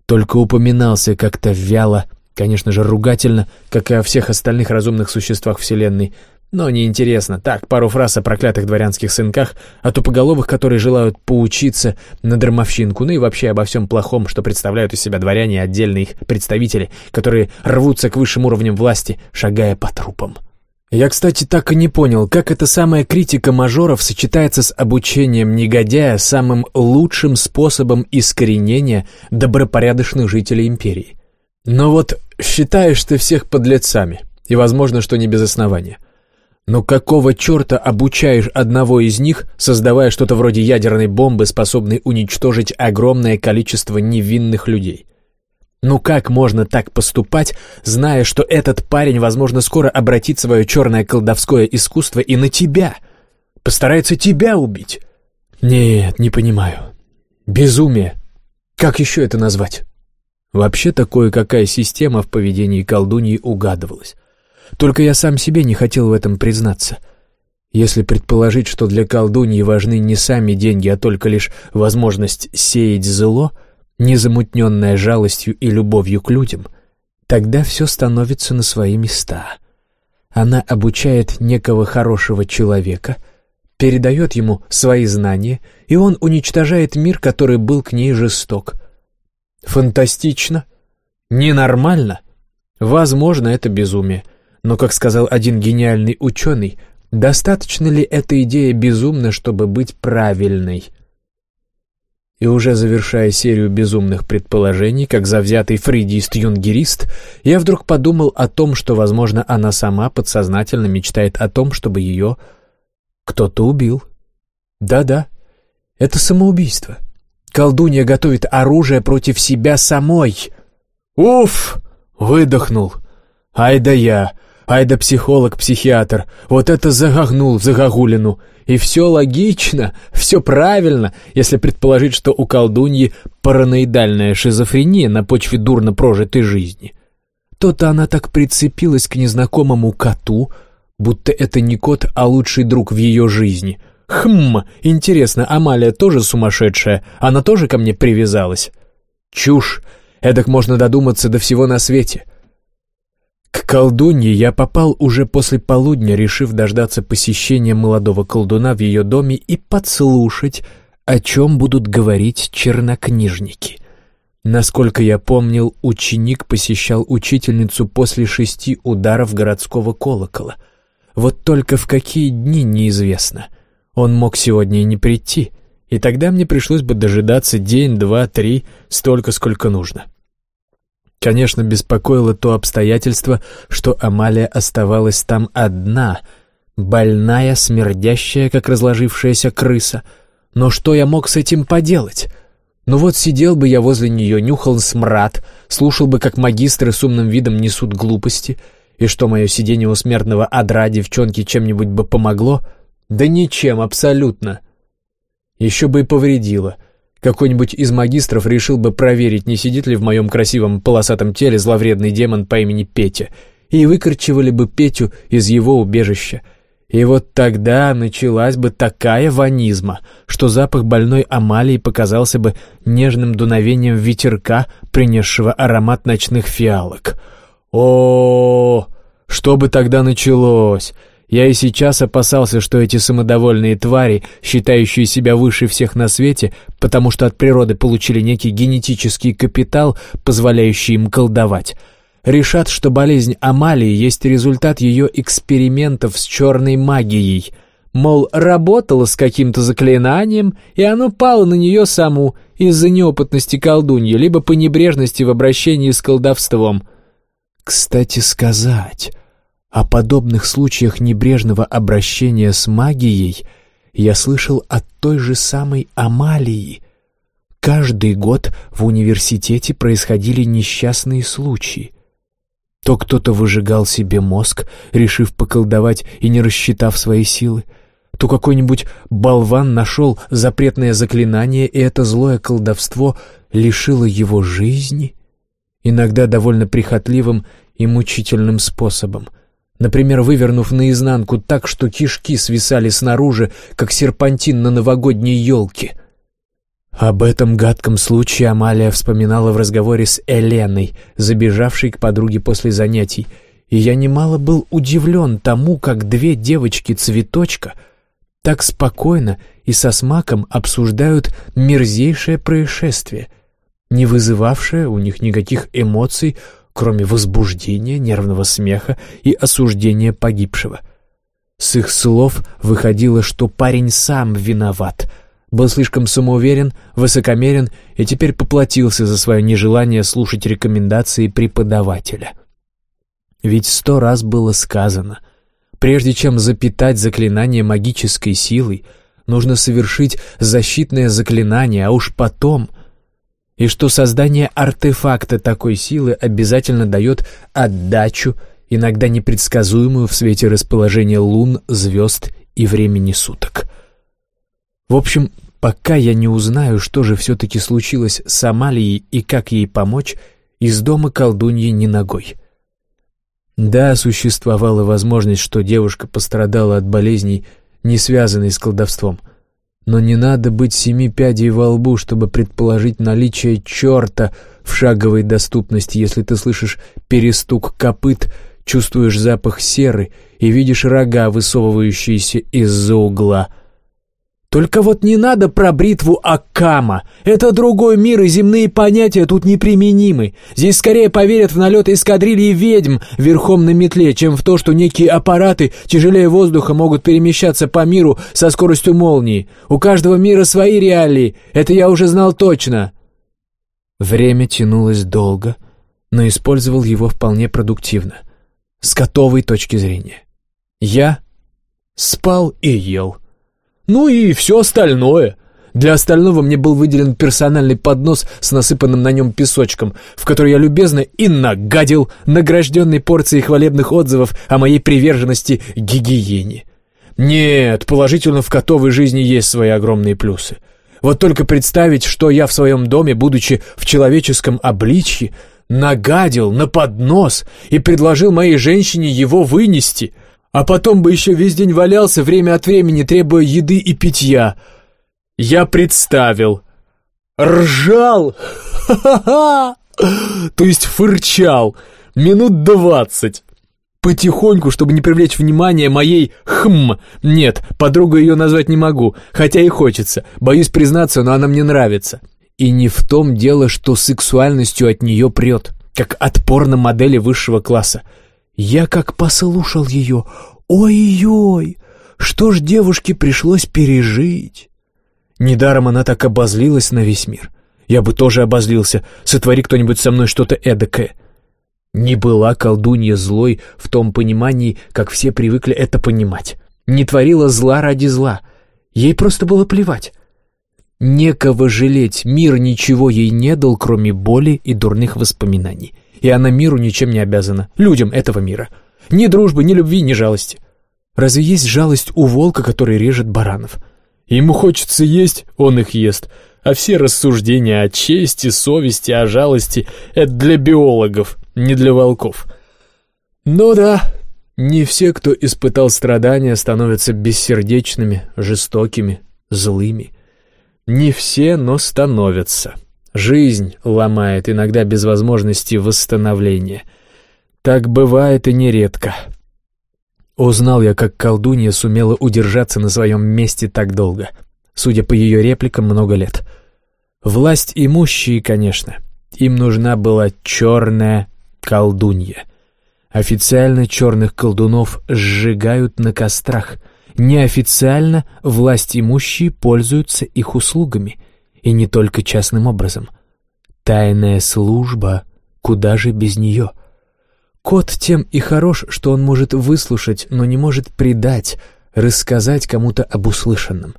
Только упоминался как-то вяло, конечно же, ругательно, как и о всех остальных разумных существах Вселенной — но неинтересно. Так, пару фраз о проклятых дворянских сынках, о тупоголовых, которые желают поучиться на дармовщинку, ну и вообще обо всем плохом, что представляют из себя дворяне и отдельные их представители, которые рвутся к высшим уровням власти, шагая по трупам. Я, кстати, так и не понял, как эта самая критика мажоров сочетается с обучением негодяя самым лучшим способом искоренения добропорядочных жителей империи. Но вот считаешь ты всех подлецами, и возможно, что не без основания. Но какого черта обучаешь одного из них, создавая что-то вроде ядерной бомбы, способной уничтожить огромное количество невинных людей? Ну как можно так поступать, зная, что этот парень, возможно, скоро обратит свое черное колдовское искусство и на тебя? Постарается тебя убить? Нет, не понимаю. Безумие. Как еще это назвать? Вообще такое какая система в поведении колдуньи угадывалась. Только я сам себе не хотел в этом признаться. Если предположить, что для колдуньи важны не сами деньги, а только лишь возможность сеять зло — незамутненная жалостью и любовью к людям, тогда все становится на свои места. Она обучает некого хорошего человека, передает ему свои знания, и он уничтожает мир, который был к ней жесток. Фантастично? Ненормально? Возможно, это безумие. Но, как сказал один гениальный ученый, достаточно ли эта идея безумна, чтобы быть правильной – и уже завершая серию безумных предположений, как завзятый фридист-юнгерист, я вдруг подумал о том, что, возможно, она сама подсознательно мечтает о том, чтобы ее кто-то убил. Да-да, это самоубийство. Колдунья готовит оружие против себя самой. Уф! Выдохнул. Ай да я, ай да психолог-психиатр, вот это загогнул загогулину. И все логично, все правильно, если предположить, что у колдуньи параноидальная шизофрения на почве дурно прожитой жизни. То-то она так прицепилась к незнакомому коту, будто это не кот, а лучший друг в ее жизни. Хм, интересно, Амалия тоже сумасшедшая? Она тоже ко мне привязалась? Чушь! Эдак можно додуматься до всего на свете. К колдунье я попал уже после полудня, решив дождаться посещения молодого колдуна в ее доме и подслушать, о чем будут говорить чернокнижники. Насколько я помнил, ученик посещал учительницу после шести ударов городского колокола. Вот только в какие дни неизвестно. Он мог сегодня и не прийти, и тогда мне пришлось бы дожидаться день, два, три, столько, сколько нужно. Конечно, беспокоило то обстоятельство, что Амалия оставалась там одна, больная, смердящая, как разложившаяся крыса. Но что я мог с этим поделать? Ну вот сидел бы я возле нее, нюхал смрад, слушал бы, как магистры с умным видом несут глупости, и что мое сидение у смертного адра девчонки чем-нибудь бы помогло? Да ничем, абсолютно. Еще бы и повредило — какой-нибудь из магистров решил бы проверить, не сидит ли в моем красивом полосатом теле зловредный демон по имени Петя, и выкорчевали бы Петю из его убежища. И вот тогда началась бы такая ванизма, что запах больной Амалии показался бы нежным дуновением ветерка, принесшего аромат ночных фиалок. О, -о, -о что бы тогда началось? Я и сейчас опасался, что эти самодовольные твари, считающие себя выше всех на свете, потому что от природы получили некий генетический капитал, позволяющий им колдовать, решат, что болезнь Амалии есть результат ее экспериментов с черной магией. Мол, работала с каким-то заклинанием, и оно пало на нее саму из-за неопытности колдуньи, либо по небрежности в обращении с колдовством. Кстати сказать... О подобных случаях небрежного обращения с магией я слышал от той же самой Амалии. Каждый год в университете происходили несчастные случаи. То кто-то выжигал себе мозг, решив поколдовать и не рассчитав свои силы, то какой-нибудь болван нашел запретное заклинание, и это злое колдовство лишило его жизни, иногда довольно прихотливым и мучительным способом — Например, вывернув наизнанку так, что кишки свисали снаружи, как серпантин на новогодней елке. Об этом гадком случае Амалия вспоминала в разговоре с Эленой, забежавшей к подруге после занятий, и я немало был удивлен тому, как две девочки-цветочка так спокойно и со смаком обсуждают мерзейшее происшествие, не вызывавшее у них никаких эмоций, кроме возбуждения, нервного смеха и осуждения погибшего. С их слов выходило, что парень сам виноват, был слишком самоуверен, высокомерен и теперь поплатился за свое нежелание слушать рекомендации преподавателя. Ведь сто раз было сказано, прежде чем запитать заклинание магической силой, нужно совершить защитное заклинание, а уж потом — и что создание артефакта такой силы обязательно дает отдачу, иногда непредсказуемую в свете расположения лун, звезд и времени суток. В общем, пока я не узнаю, что же все-таки случилось с Амалией и как ей помочь, из дома колдуньи не ногой. Да, существовала возможность, что девушка пострадала от болезней, не связанной с колдовством — но не надо быть семи пядей во лбу, чтобы предположить наличие черта в шаговой доступности, если ты слышишь перестук копыт, чувствуешь запах серы и видишь рога, высовывающиеся из-за угла — только вот не надо про бритву Аккама. Это другой мир, и земные понятия тут неприменимы. Здесь скорее поверят в налет эскадрильи ведьм верхом на метле, чем в то, что некие аппараты тяжелее воздуха могут перемещаться по миру со скоростью молнии. У каждого мира свои реалии, это я уже знал точно. Время тянулось долго, но использовал его вполне продуктивно. С котовой точки зрения. Я спал и ел. Ну и все остальное. Для остального мне был выделен персональный поднос с насыпанным на нем песочком, в который я любезно и нагадил, награжденный порцией хвалебных отзывов о моей приверженности гигиене. Нет, положительно в котовой жизни есть свои огромные плюсы. Вот только представить, что я в своем доме, будучи в человеческом обличье, нагадил на поднос и предложил моей женщине его вынести — а потом бы еще весь день валялся время от времени, требуя еды и питья. Я представил. Ржал! Ха-ха-ха! То есть фырчал. Минут двадцать. Потихоньку, чтобы не привлечь внимание моей «хм». Нет, подругу ее назвать не могу, хотя и хочется. Боюсь признаться, но она мне нравится. И не в том дело, что сексуальностью от нее прет, как от порно-модели высшего класса. Я как послушал ее, ой-ой, что ж девушке пришлось пережить. Недаром она так обозлилась на весь мир. Я бы тоже обозлился, сотвори кто-нибудь со мной что-то эдакое. Не была колдунья злой в том понимании, как все привыкли это понимать. Не творила зла ради зла. Ей просто было плевать. Некого жалеть, мир ничего ей не дал, кроме боли и дурных воспоминаний и она миру ничем не обязана, людям этого мира. Ни дружбы, ни любви, ни жалости. Разве есть жалость у волка, который режет баранов? Ему хочется есть, он их ест. А все рассуждения о чести, совести, о жалости — это для биологов, не для волков. Ну да, не все, кто испытал страдания, становятся бессердечными, жестокими, злыми. Не все, но становятся. Жизнь ломает, иногда без возможности восстановления. Так бывает и нередко. Узнал я, как колдунья сумела удержаться на своем месте так долго. Судя по ее репликам, много лет. Власть имущие, конечно. Им нужна была черная колдунья. Официально черных колдунов сжигают на кострах. Неофициально власть имущие пользуются их услугами — и не только частным образом. Тайная служба, куда же без нее? Кот тем и хорош, что он может выслушать, но не может предать, рассказать кому-то об услышанном.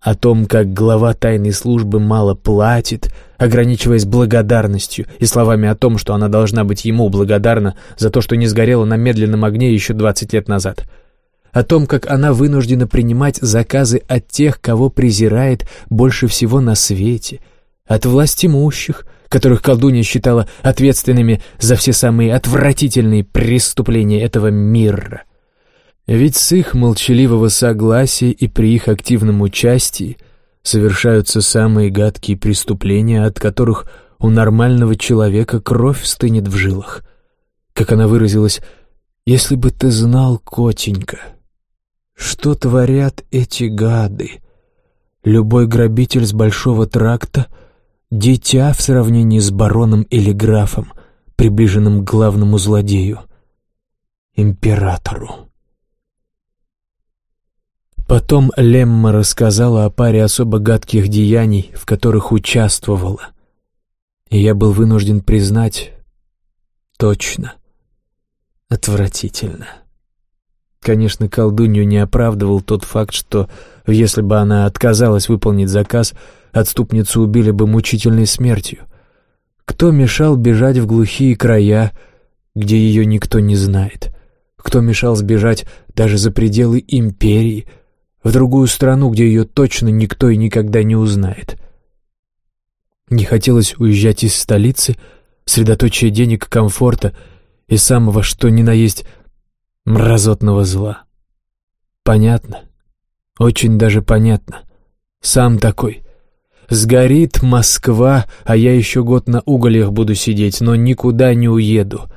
О том, как глава тайной службы мало платит, ограничиваясь благодарностью и словами о том, что она должна быть ему благодарна за то, что не сгорела на медленном огне еще двадцать лет назад — о том, как она вынуждена принимать заказы от тех, кого презирает больше всего на свете, от властимущих, которых колдунья считала ответственными за все самые отвратительные преступления этого мира. Ведь с их молчаливого согласия и при их активном участии совершаются самые гадкие преступления, от которых у нормального человека кровь стынет в жилах. Как она выразилась, «Если бы ты знал, котенька, что творят эти гады? Любой грабитель с большого тракта — дитя в сравнении с бароном или графом, приближенным к главному злодею — императору. Потом Лемма рассказала о паре особо гадких деяний, в которых участвовала. И я был вынужден признать, точно, отвратительно. Конечно, колдунью не оправдывал тот факт, что, если бы она отказалась выполнить заказ, отступницу убили бы мучительной смертью. Кто мешал бежать в глухие края, где ее никто не знает? Кто мешал сбежать даже за пределы империи — в другую страну, где ее точно никто и никогда не узнает. Не хотелось уезжать из столицы, средоточие денег, комфорта и самого что ни на есть мразотного зла. Понятно, очень даже понятно. Сам такой. Сгорит Москва, а я еще год на угольях буду сидеть, но никуда не уеду.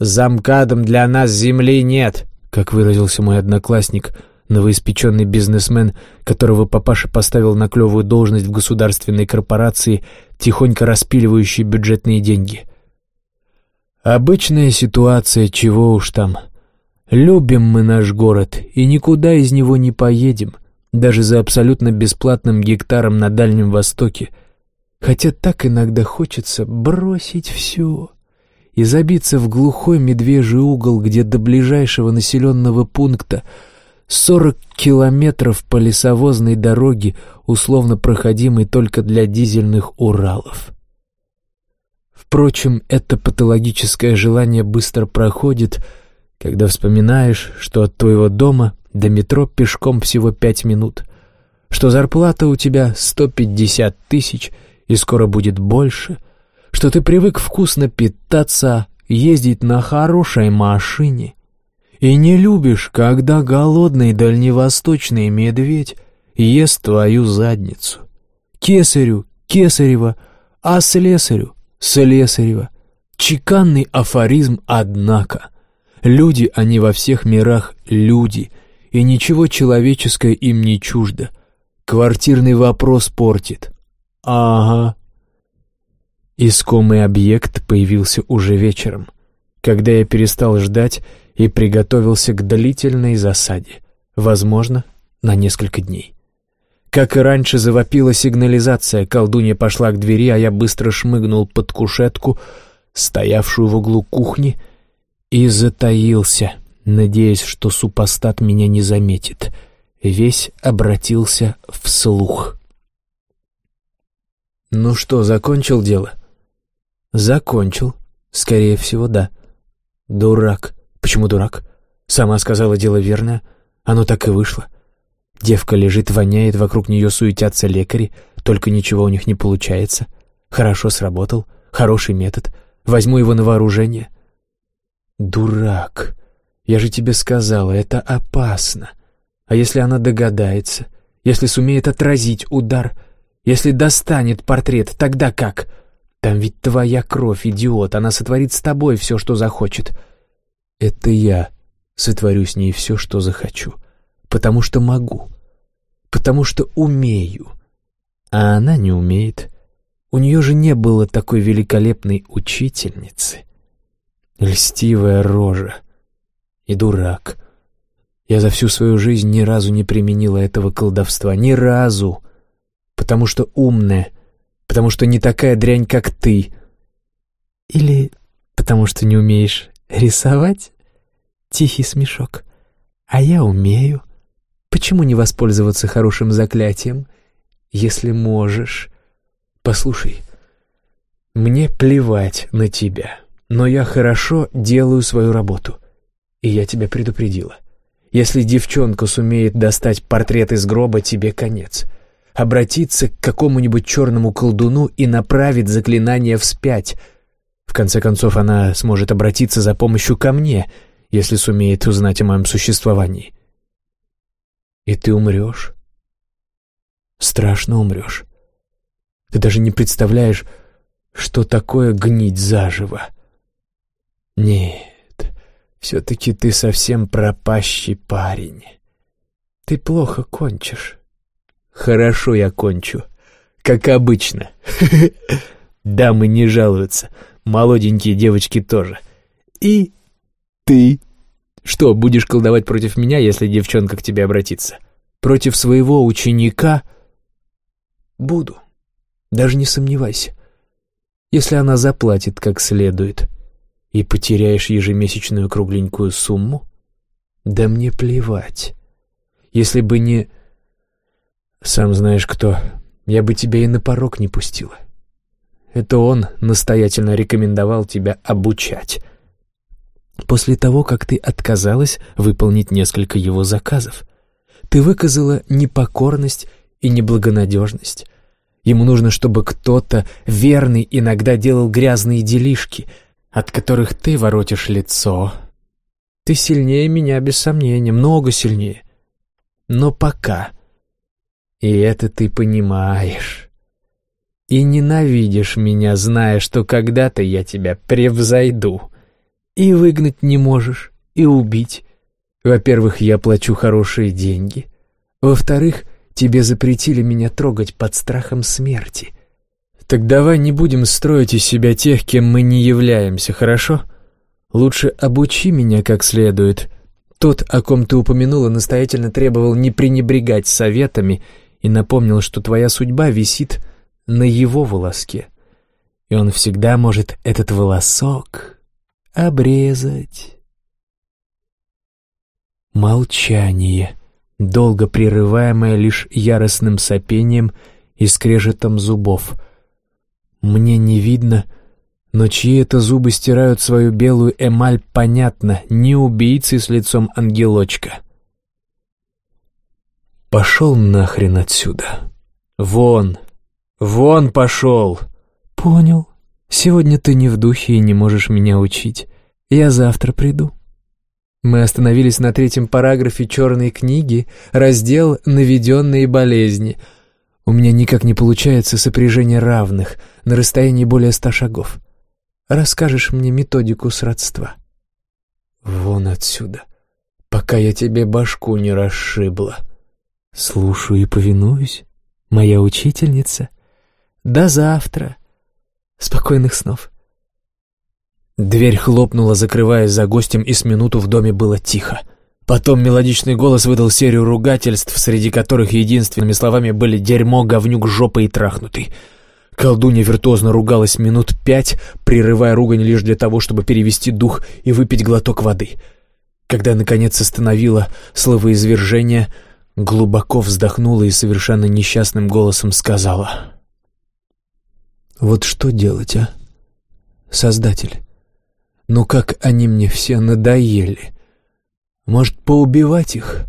«Замкадом для нас земли нет», — как выразился мой одноклассник — новоиспеченный бизнесмен, которого папаша поставил на клевую должность в государственной корпорации, тихонько распиливающий бюджетные деньги. Обычная ситуация, чего уж там. Любим мы наш город и никуда из него не поедем, даже за абсолютно бесплатным гектаром на Дальнем Востоке. Хотя так иногда хочется бросить все и забиться в глухой медвежий угол, где до ближайшего населенного пункта — Сорок километров по лесовозной дороге, условно проходимой только для дизельных Уралов. Впрочем, это патологическое желание быстро проходит, когда вспоминаешь, что от твоего дома до метро пешком всего пять минут, что зарплата у тебя 150 тысяч и скоро будет больше, что ты привык вкусно питаться, ездить на хорошей машине, и не любишь, когда голодный дальневосточный медведь ест твою задницу. Кесарю — кесарева, а слесарю — слесарева. Чеканный афоризм, однако. Люди, они во всех мирах люди, и ничего человеческое им не чуждо. Квартирный вопрос портит. Ага. Искомый объект появился уже вечером. Когда я перестал ждать и приготовился к длительной засаде, возможно, на несколько дней. Как и раньше завопила сигнализация, колдунья пошла к двери, а я быстро шмыгнул под кушетку, стоявшую в углу кухни, и затаился, надеясь, что супостат меня не заметит. Весь обратился вслух. «Ну что, закончил дело?» «Закончил. Скорее всего, да. Дурак. Почему дурак? Сама сказала дело верное. Оно так и вышло. Девка лежит, воняет, вокруг нее суетятся лекари, только ничего у них не получается. Хорошо сработал, хороший метод. Возьму его на вооружение. Дурак. Я же тебе сказала, это опасно. А если она догадается? Если сумеет отразить удар? Если достанет портрет, тогда как? Там ведь твоя кровь, идиот. Она сотворит с тобой все, что захочет. Это я сотворю с ней все, что захочу, потому что могу, потому что умею. А она не умеет. У нее же не было такой великолепной учительницы. Льстивая рожа и дурак. Я за всю свою жизнь ни разу не применила этого колдовства, ни разу, потому что умная, потому что не такая дрянь, как ты. Или потому что не умеешь Рисовать? Тихий смешок. А я умею. Почему не воспользоваться хорошим заклятием, если можешь? Послушай, мне плевать на тебя, но я хорошо делаю свою работу. И я тебя предупредила. Если девчонка сумеет достать портрет из гроба, тебе конец. Обратиться к какому-нибудь черному колдуну и направить заклинание вспять — в конце концов, она сможет обратиться за помощью ко мне, если сумеет узнать о моем существовании. И ты умрешь. Страшно умрешь. Ты даже не представляешь, что такое гнить заживо. Нет, все-таки ты совсем пропащий парень. Ты плохо кончишь. Хорошо я кончу, как обычно. Дамы не жалуются. молоденькие девочки тоже. И ты. Что, будешь колдовать против меня, если девчонка к тебе обратится? Против своего ученика? Буду. Даже не сомневайся. Если она заплатит как следует и потеряешь ежемесячную кругленькую сумму, да мне плевать. Если бы не... Сам знаешь кто, я бы тебя и на порог не пустила. Это он настоятельно рекомендовал тебя обучать. После того, как ты отказалась выполнить несколько его заказов, ты выказала непокорность и неблагонадежность. Ему нужно, чтобы кто-то верный иногда делал грязные делишки, от которых ты воротишь лицо. Ты сильнее меня, без сомнения, много сильнее. Но пока. И это ты понимаешь. И ненавидишь меня, зная, что когда-то я тебя превзойду. И выгнать не можешь, и убить. Во-первых, я плачу хорошие деньги. Во-вторых, тебе запретили меня трогать под страхом смерти. Так давай не будем строить из себя тех, кем мы не являемся, хорошо? Лучше обучи меня как следует. Тот, о ком ты упомянула, настоятельно требовал не пренебрегать советами и напомнил, что твоя судьба висит на его волоске. И он всегда может этот волосок обрезать. Молчание, долго прерываемое лишь яростным сопением и скрежетом зубов. Мне не видно, но чьи это зубы стирают свою белую эмаль, понятно, не убийцы с лицом ангелочка. Пошел нахрен отсюда. Вон, вон пошел. Понял. Сегодня ты не в духе и не можешь меня учить. Я завтра приду. Мы остановились на третьем параграфе черной книги, раздел «Наведенные болезни». У меня никак не получается сопряжение равных на расстоянии более ста шагов. Расскажешь мне методику сродства? Вон отсюда, пока я тебе башку не расшибла. Слушаю и повинуюсь, моя учительница. До завтра. Спокойных снов. Дверь хлопнула, закрываясь за гостем, и с минуту в доме было тихо. Потом мелодичный голос выдал серию ругательств, среди которых единственными словами были «дерьмо, говнюк, жопа и трахнутый». Колдунья виртуозно ругалась минут пять, прерывая ругань лишь для того, чтобы перевести дух и выпить глоток воды. Когда, наконец, остановила словоизвержение, глубоко вздохнула и совершенно несчастным голосом сказала. «Вот что делать, а, Создатель?» Ну как они мне все надоели. Может, поубивать их?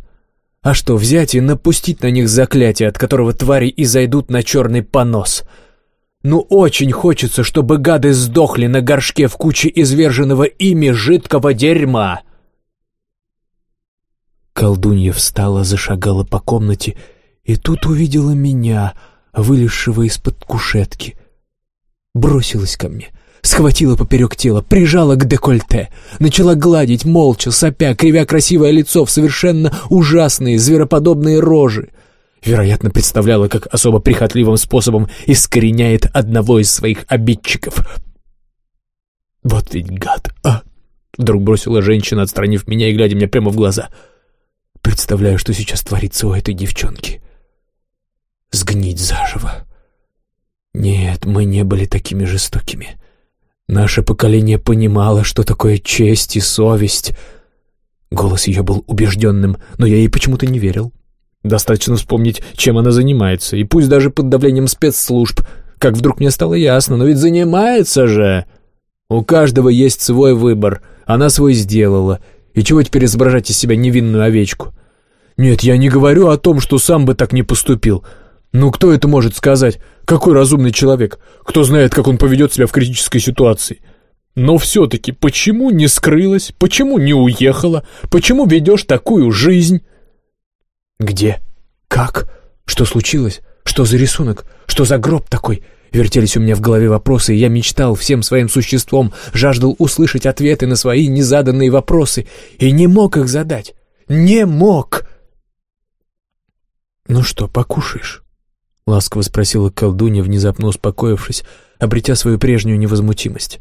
А что, взять и напустить на них заклятие, от которого твари и зайдут на черный понос? Ну очень хочется, чтобы гады сдохли на горшке в куче изверженного ими жидкого дерьма. Колдунья встала, зашагала по комнате и тут увидела меня, вылезшего из-под кушетки. Бросилась ко мне — Схватила поперек тела, прижала к декольте, начала гладить, молча, сопя, кривя красивое лицо в совершенно ужасные, звероподобные рожи. Вероятно, представляла, как особо прихотливым способом искореняет одного из своих обидчиков. «Вот ведь гад, а!» Вдруг бросила женщина, отстранив меня и глядя мне прямо в глаза. «Представляю, что сейчас творится у этой девчонки. Сгнить заживо. Нет, мы не были такими жестокими. Наше поколение понимало, что такое честь и совесть. Голос ее был убежденным, но я ей почему-то не верил. Достаточно вспомнить, чем она занимается, и пусть даже под давлением спецслужб, как вдруг мне стало ясно, но ведь занимается же. У каждого есть свой выбор, она свой сделала, и чего теперь изображать из себя невинную овечку? Нет, я не говорю о том, что сам бы так не поступил, ну кто это может сказать? Какой разумный человек? Кто знает, как он поведет себя в критической ситуации? Но все-таки почему не скрылась? Почему не уехала? Почему ведешь такую жизнь? Где? Как? Что случилось? Что за рисунок? Что за гроб такой? Вертелись у меня в голове вопросы, и я мечтал всем своим существом, жаждал услышать ответы на свои незаданные вопросы, и не мог их задать. Не мог! «Ну что, покушаешь?» — ласково спросила колдунья, внезапно успокоившись, обретя свою прежнюю невозмутимость.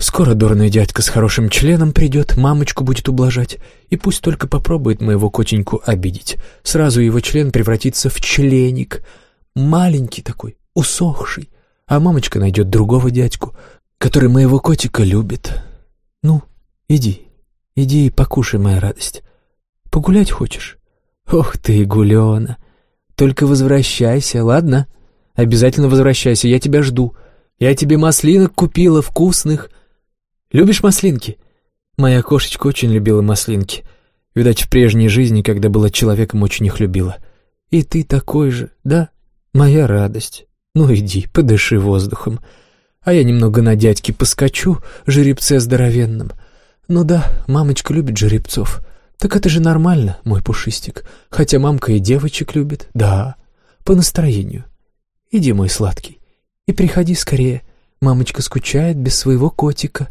Скоро дурной дядька с хорошим членом придет, мамочку будет ублажать, и пусть только попробует моего котеньку обидеть. Сразу его член превратится в членик, маленький такой, усохший, а мамочка найдет другого дядьку, который моего котика любит. Ну, иди, иди и покушай, моя радость. Погулять хочешь? Ох ты, гулена! Только возвращайся, ладно? Обязательно возвращайся, я тебя жду. Я тебе маслинок купила вкусных, Любишь маслинки?» Моя кошечка очень любила маслинки. Видать, в прежней жизни, когда была человеком, очень их любила. И ты такой же, да? Моя радость. Ну иди, подыши воздухом. А я немного на дядьке поскочу, жеребце здоровенном. Ну да, мамочка любит жеребцов. Так это же нормально, мой пушистик. Хотя мамка и девочек любит. Да, по настроению. Иди, мой сладкий, и приходи скорее. Мамочка скучает без своего котика.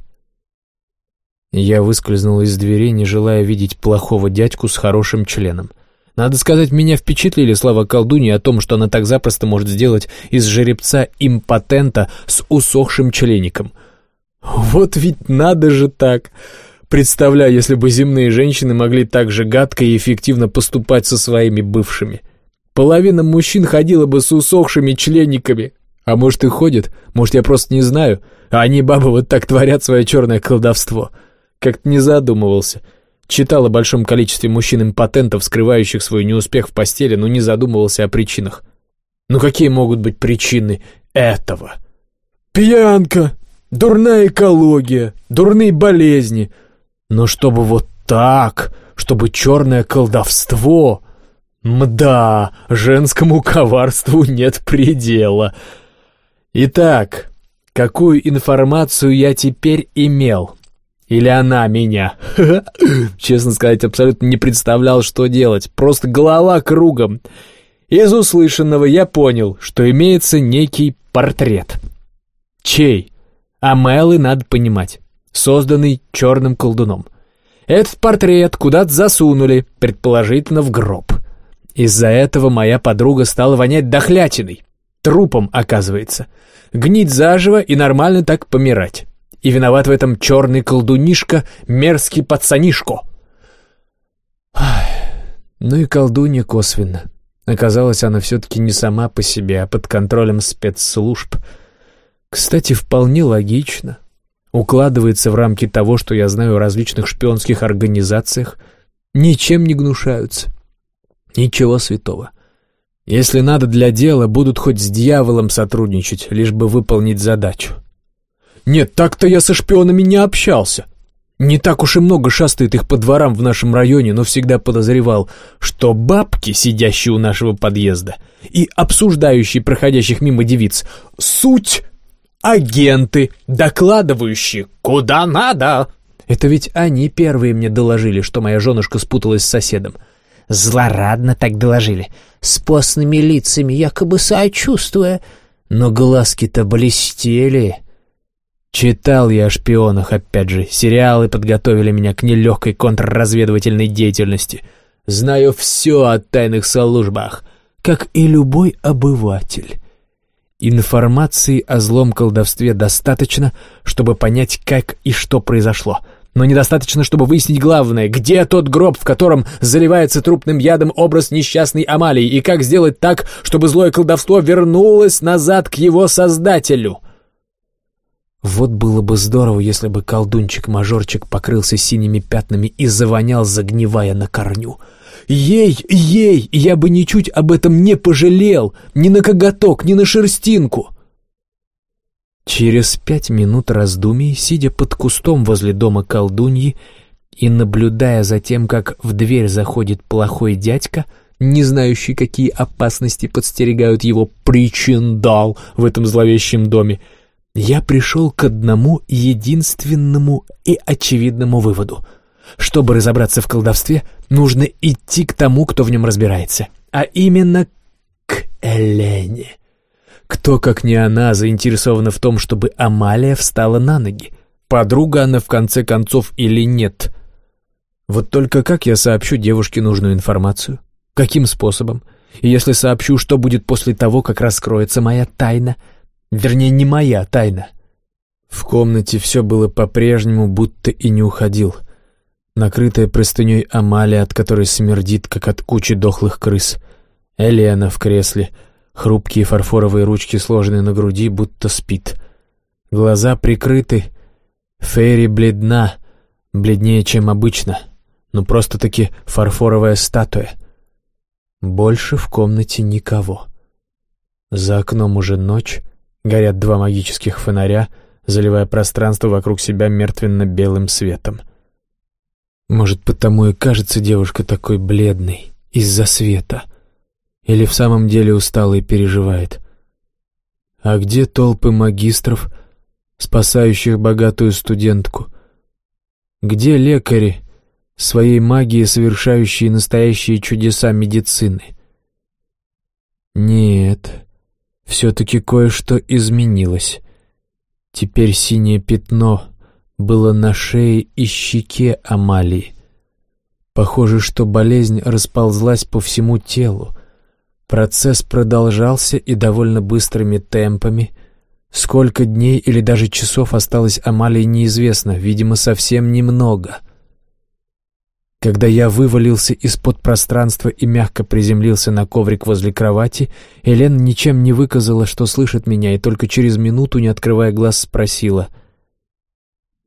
Я выскользнул из двери, не желая видеть плохого дядьку с хорошим членом. Надо сказать, меня впечатлили слова колдуньи о том, что она так запросто может сделать из жеребца импотента с усохшим члеником. Вот ведь надо же так! Представляю, если бы земные женщины могли так же гадко и эффективно поступать со своими бывшими. Половина мужчин ходила бы с усохшими членниками. А может и ходит, может я просто не знаю, а они, бабы, вот так творят свое черное колдовство. Как-то не задумывался. Читал о большом количестве мужчин-импотентов, скрывающих свой неуспех в постели, но не задумывался о причинах. Ну какие могут быть причины этого? Пьянка, дурная экология, дурные болезни. Но чтобы вот так, чтобы черное колдовство... Мда, женскому коварству нет предела. Итак, какую информацию я теперь имел? Или она меня. Честно сказать, абсолютно не представлял, что делать. Просто голова кругом. Из услышанного я понял, что имеется некий портрет. Чей? Амелы надо понимать. Созданный черным колдуном. Этот портрет куда-то засунули, предположительно в гроб. Из-за этого моя подруга стала вонять дохлятиной. Трупом, оказывается. Гнить заживо и нормально так помирать и виноват в этом черный колдунишка, мерзкий пацанишко. Ну и колдунья косвенно. Оказалось, она все-таки не сама по себе, а под контролем спецслужб. Кстати, вполне логично. Укладывается в рамки того, что я знаю о различных шпионских организациях. Ничем не гнушаются. Ничего святого. Если надо для дела, будут хоть с дьяволом сотрудничать, лишь бы выполнить задачу. Нет, так-то я со шпионами не общался. Не так уж и много шастает их по дворам в нашем районе, но всегда подозревал, что бабки, сидящие у нашего подъезда, и обсуждающие проходящих мимо девиц, суть агенты, докладывающие «куда надо». Это ведь они первые мне доложили, что моя женушка спуталась с соседом. Злорадно так доложили, с постными лицами, якобы сочувствуя. Но глазки-то блестели. Читал я о шпионах, опять же. Сериалы подготовили меня к нелегкой контрразведывательной деятельности. Знаю все о тайных службах, как и любой обыватель. Информации о злом колдовстве достаточно, чтобы понять, как и что произошло. Но недостаточно, чтобы выяснить главное, где тот гроб, в котором заливается трупным ядом образ несчастной Амалии, и как сделать так, чтобы злое колдовство вернулось назад к его создателю. Вот было бы здорово, если бы колдунчик-мажорчик покрылся синими пятнами и завонял, загнивая на корню. Ей, ей, я бы ничуть об этом не пожалел, ни на коготок, ни на шерстинку. Через пять минут раздумий, сидя под кустом возле дома колдуньи и наблюдая за тем, как в дверь заходит плохой дядька, не знающий, какие опасности подстерегают его причиндал в этом зловещем доме, я пришел к одному единственному и очевидному выводу. Чтобы разобраться в колдовстве, нужно идти к тому, кто в нем разбирается, а именно к Элене. Кто, как не она, заинтересована в том, чтобы Амалия встала на ноги? Подруга она в конце концов или нет? Вот только как я сообщу девушке нужную информацию? Каким способом? И если сообщу, что будет после того, как раскроется моя тайна — Вернее, не моя тайна. В комнате все было по-прежнему, будто и не уходил. Накрытая простыней Амалия, от которой смердит, как от кучи дохлых крыс. Элена в кресле, хрупкие фарфоровые ручки сложены на груди, будто спит. Глаза прикрыты. Фейри бледна, бледнее, чем обычно. Ну, просто-таки фарфоровая статуя. Больше в комнате никого. За окном уже ночь, горят два магических фонаря, заливая пространство вокруг себя мертвенно-белым светом. Может, потому и кажется девушка такой бледной, из-за света. Или в самом деле устала и переживает. А где толпы магистров, спасающих богатую студентку? Где лекари, своей магией совершающие настоящие чудеса медицины? Нет, все-таки кое-что изменилось. Теперь синее пятно было на шее и щеке Амалии. Похоже, что болезнь расползлась по всему телу. Процесс продолжался и довольно быстрыми темпами. Сколько дней или даже часов осталось Амалии неизвестно, видимо, совсем немного — когда я вывалился из-под пространства и мягко приземлился на коврик возле кровати, Элен ничем не выказала, что слышит меня, и только через минуту, не открывая глаз, спросила.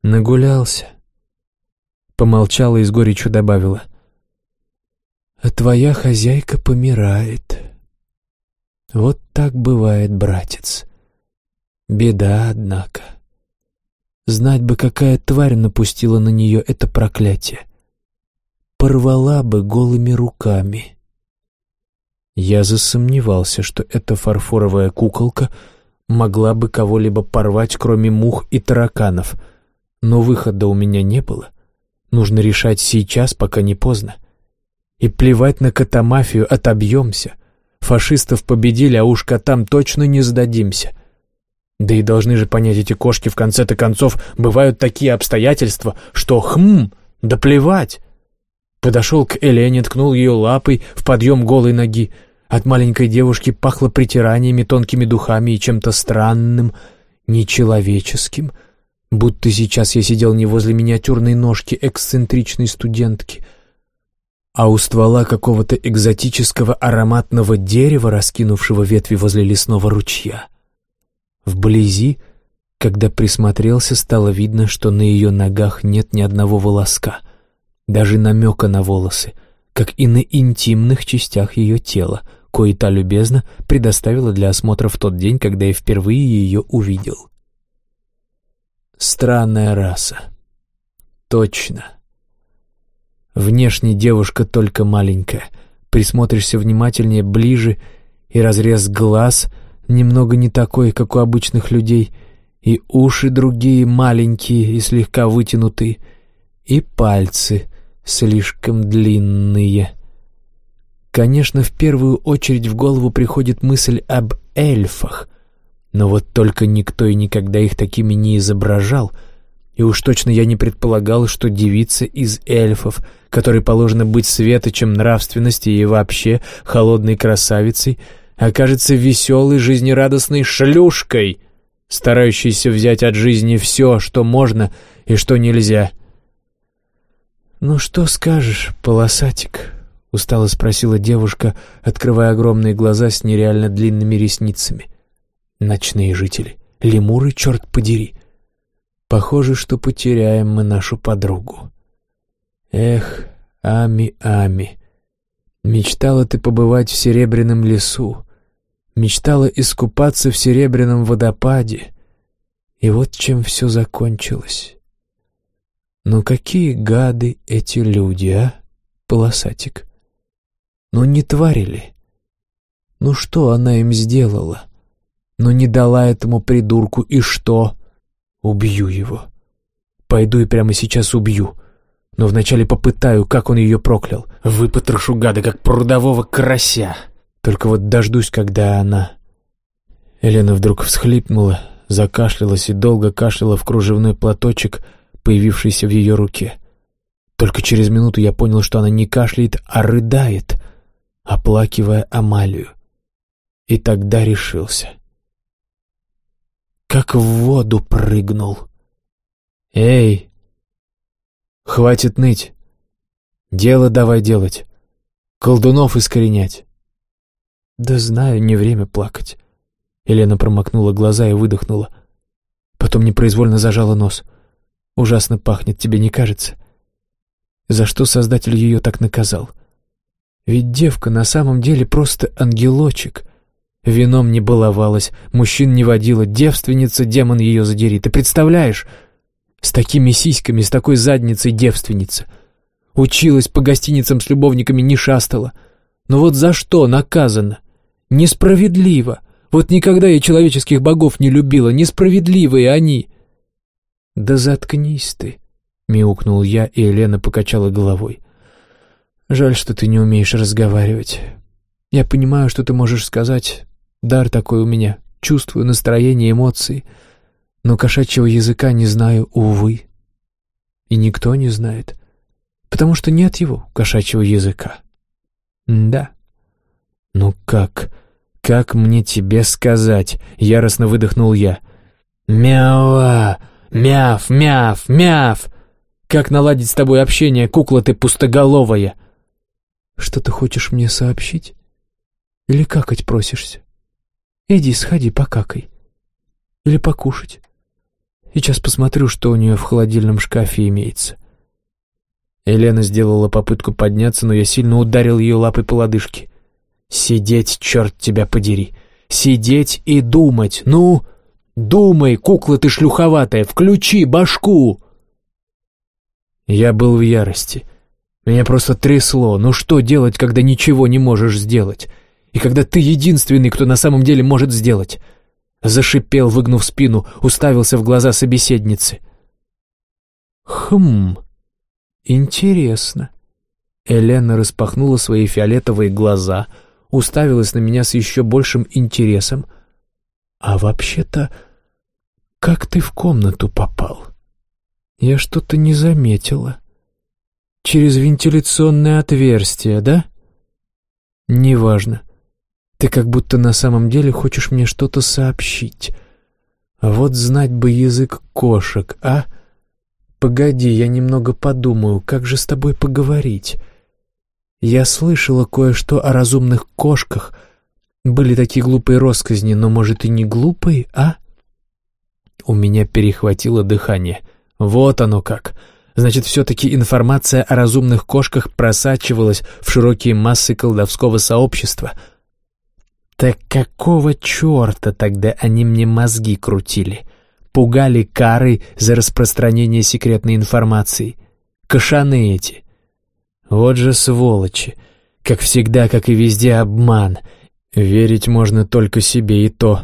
«Нагулялся?» Помолчала и с горечью добавила. «А твоя хозяйка помирает. Вот так бывает, братец. Беда, однако. Знать бы, какая тварь напустила на нее это проклятие» порвала бы голыми руками. Я засомневался, что эта фарфоровая куколка могла бы кого-либо порвать, кроме мух и тараканов, но выхода у меня не было. Нужно решать сейчас, пока не поздно. И плевать на катамафию, отобьемся. Фашистов победили, а уж котам точно не сдадимся. Да и должны же понять эти кошки, в конце-то концов, бывают такие обстоятельства, что хм, да плевать. Подошел к Элене, ткнул ее лапой в подъем голой ноги. От маленькой девушки пахло притираниями, тонкими духами и чем-то странным, нечеловеческим, будто сейчас я сидел не возле миниатюрной ножки эксцентричной студентки, а у ствола какого-то экзотического ароматного дерева, раскинувшего ветви возле лесного ручья. Вблизи, когда присмотрелся, стало видно, что на ее ногах нет ни одного волоска — даже намека на волосы, как и на интимных частях ее тела, кои та любезно предоставила для осмотра в тот день, когда я впервые ее увидел. Странная раса. Точно. Внешне девушка только маленькая. Присмотришься внимательнее, ближе, и разрез глаз немного не такой, как у обычных людей, и уши другие маленькие и слегка вытянутые, и пальцы слишком длинные. Конечно, в первую очередь в голову приходит мысль об эльфах, но вот только никто и никогда их такими не изображал, и уж точно я не предполагал, что девица из эльфов, которой положено быть светочем нравственности и вообще холодной красавицей, окажется веселой, жизнерадостной шлюшкой, старающейся взять от жизни все, что можно и что нельзя — «Ну что скажешь, полосатик?» — устало спросила девушка, открывая огромные глаза с нереально длинными ресницами. «Ночные жители. Лемуры, черт подери. Похоже, что потеряем мы нашу подругу. Эх, Ами, Ами, мечтала ты побывать в Серебряном лесу, мечтала искупаться в Серебряном водопаде, и вот чем все закончилось». Ну какие гады эти люди, а, полосатик? Ну не твари ли? Ну что она им сделала? Ну не дала этому придурку, и что? Убью его. Пойду и прямо сейчас убью. Но вначале попытаю, как он ее проклял. Выпотрошу гада, как прудового карася. Только вот дождусь, когда она... Елена вдруг всхлипнула, закашлялась и долго кашляла в кружевной платочек, появившийся в ее руке. Только через минуту я понял, что она не кашляет, а рыдает, оплакивая Амалию. И тогда решился. Как в воду прыгнул. «Эй, хватит ныть. Дело давай делать. Колдунов искоренять». «Да знаю, не время плакать». Елена промокнула глаза и выдохнула. Потом непроизвольно зажала нос. «Ужасно пахнет, тебе не кажется?» За что Создатель ее так наказал? Ведь девка на самом деле просто ангелочек. Вином не баловалась, мужчин не водила, девственница, демон ее задери. Ты представляешь? С такими сиськами, с такой задницей девственница. Училась по гостиницам с любовниками, не шастала. Но вот за что наказана? Несправедливо. Вот никогда я человеческих богов не любила, несправедливые они. Да заткнись ты, мяукнул я, и Елена покачала головой. Жаль, что ты не умеешь разговаривать. Я понимаю, что ты можешь сказать. Дар такой у меня. Чувствую настроение, эмоции. Но кошачьего языка не знаю, увы. И никто не знает. Потому что нет его, кошачьего языка. да. Ну как? «Как мне тебе сказать?» — яростно выдохнул я. «Мява! Мяв! Мяв! Мяв! Как наладить с тобой общение, кукла ты пустоголовая?» «Что ты хочешь мне сообщить? Или какать просишься? Иди, сходи, покакай. Или покушать. Сейчас посмотрю, что у нее в холодильном шкафе имеется». Елена сделала попытку подняться, но я сильно ударил ее лапой по лодыжке. Сидеть, черт тебя подери. Сидеть и думать. Ну, думай, кукла ты шлюховатая, включи башку. Я был в ярости. Меня просто трясло. Ну что делать, когда ничего не можешь сделать? И когда ты единственный, кто на самом деле может сделать? Зашипел, выгнув спину, уставился в глаза собеседницы. Хм, интересно. Елена распахнула свои фиолетовые глаза — уставилась на меня с еще большим интересом. «А вообще-то, как ты в комнату попал?» «Я что-то не заметила. Через вентиляционное отверстие, да?» «Неважно. Ты как будто на самом деле хочешь мне что-то сообщить. Вот знать бы язык кошек, а? Погоди, я немного подумаю, как же с тобой поговорить?» Я слышала кое-что о разумных кошках. Были такие глупые росказни, но, может, и не глупые, а? У меня перехватило дыхание. Вот оно как. Значит, все-таки информация о разумных кошках просачивалась в широкие массы колдовского сообщества. Так какого черта тогда они мне мозги крутили? Пугали карой за распространение секретной информации. Кошаны эти. Вот же сволочи. Как всегда, как и везде, обман. Верить можно только себе и то.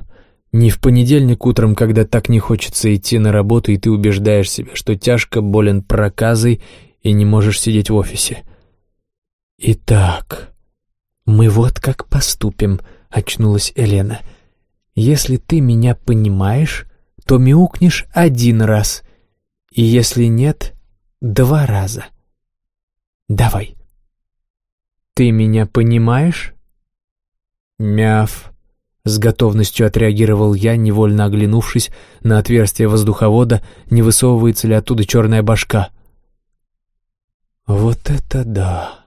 Не в понедельник утром, когда так не хочется идти на работу, и ты убеждаешь себя, что тяжко болен проказой и не можешь сидеть в офисе. «Итак, мы вот как поступим», — очнулась Елена. «Если ты меня понимаешь, то мяукнешь один раз, и если нет — два раза». Давай. Ты меня понимаешь? Мяв. С готовностью отреагировал я, невольно оглянувшись на отверстие воздуховода, не высовывается ли оттуда черная башка. Вот это да!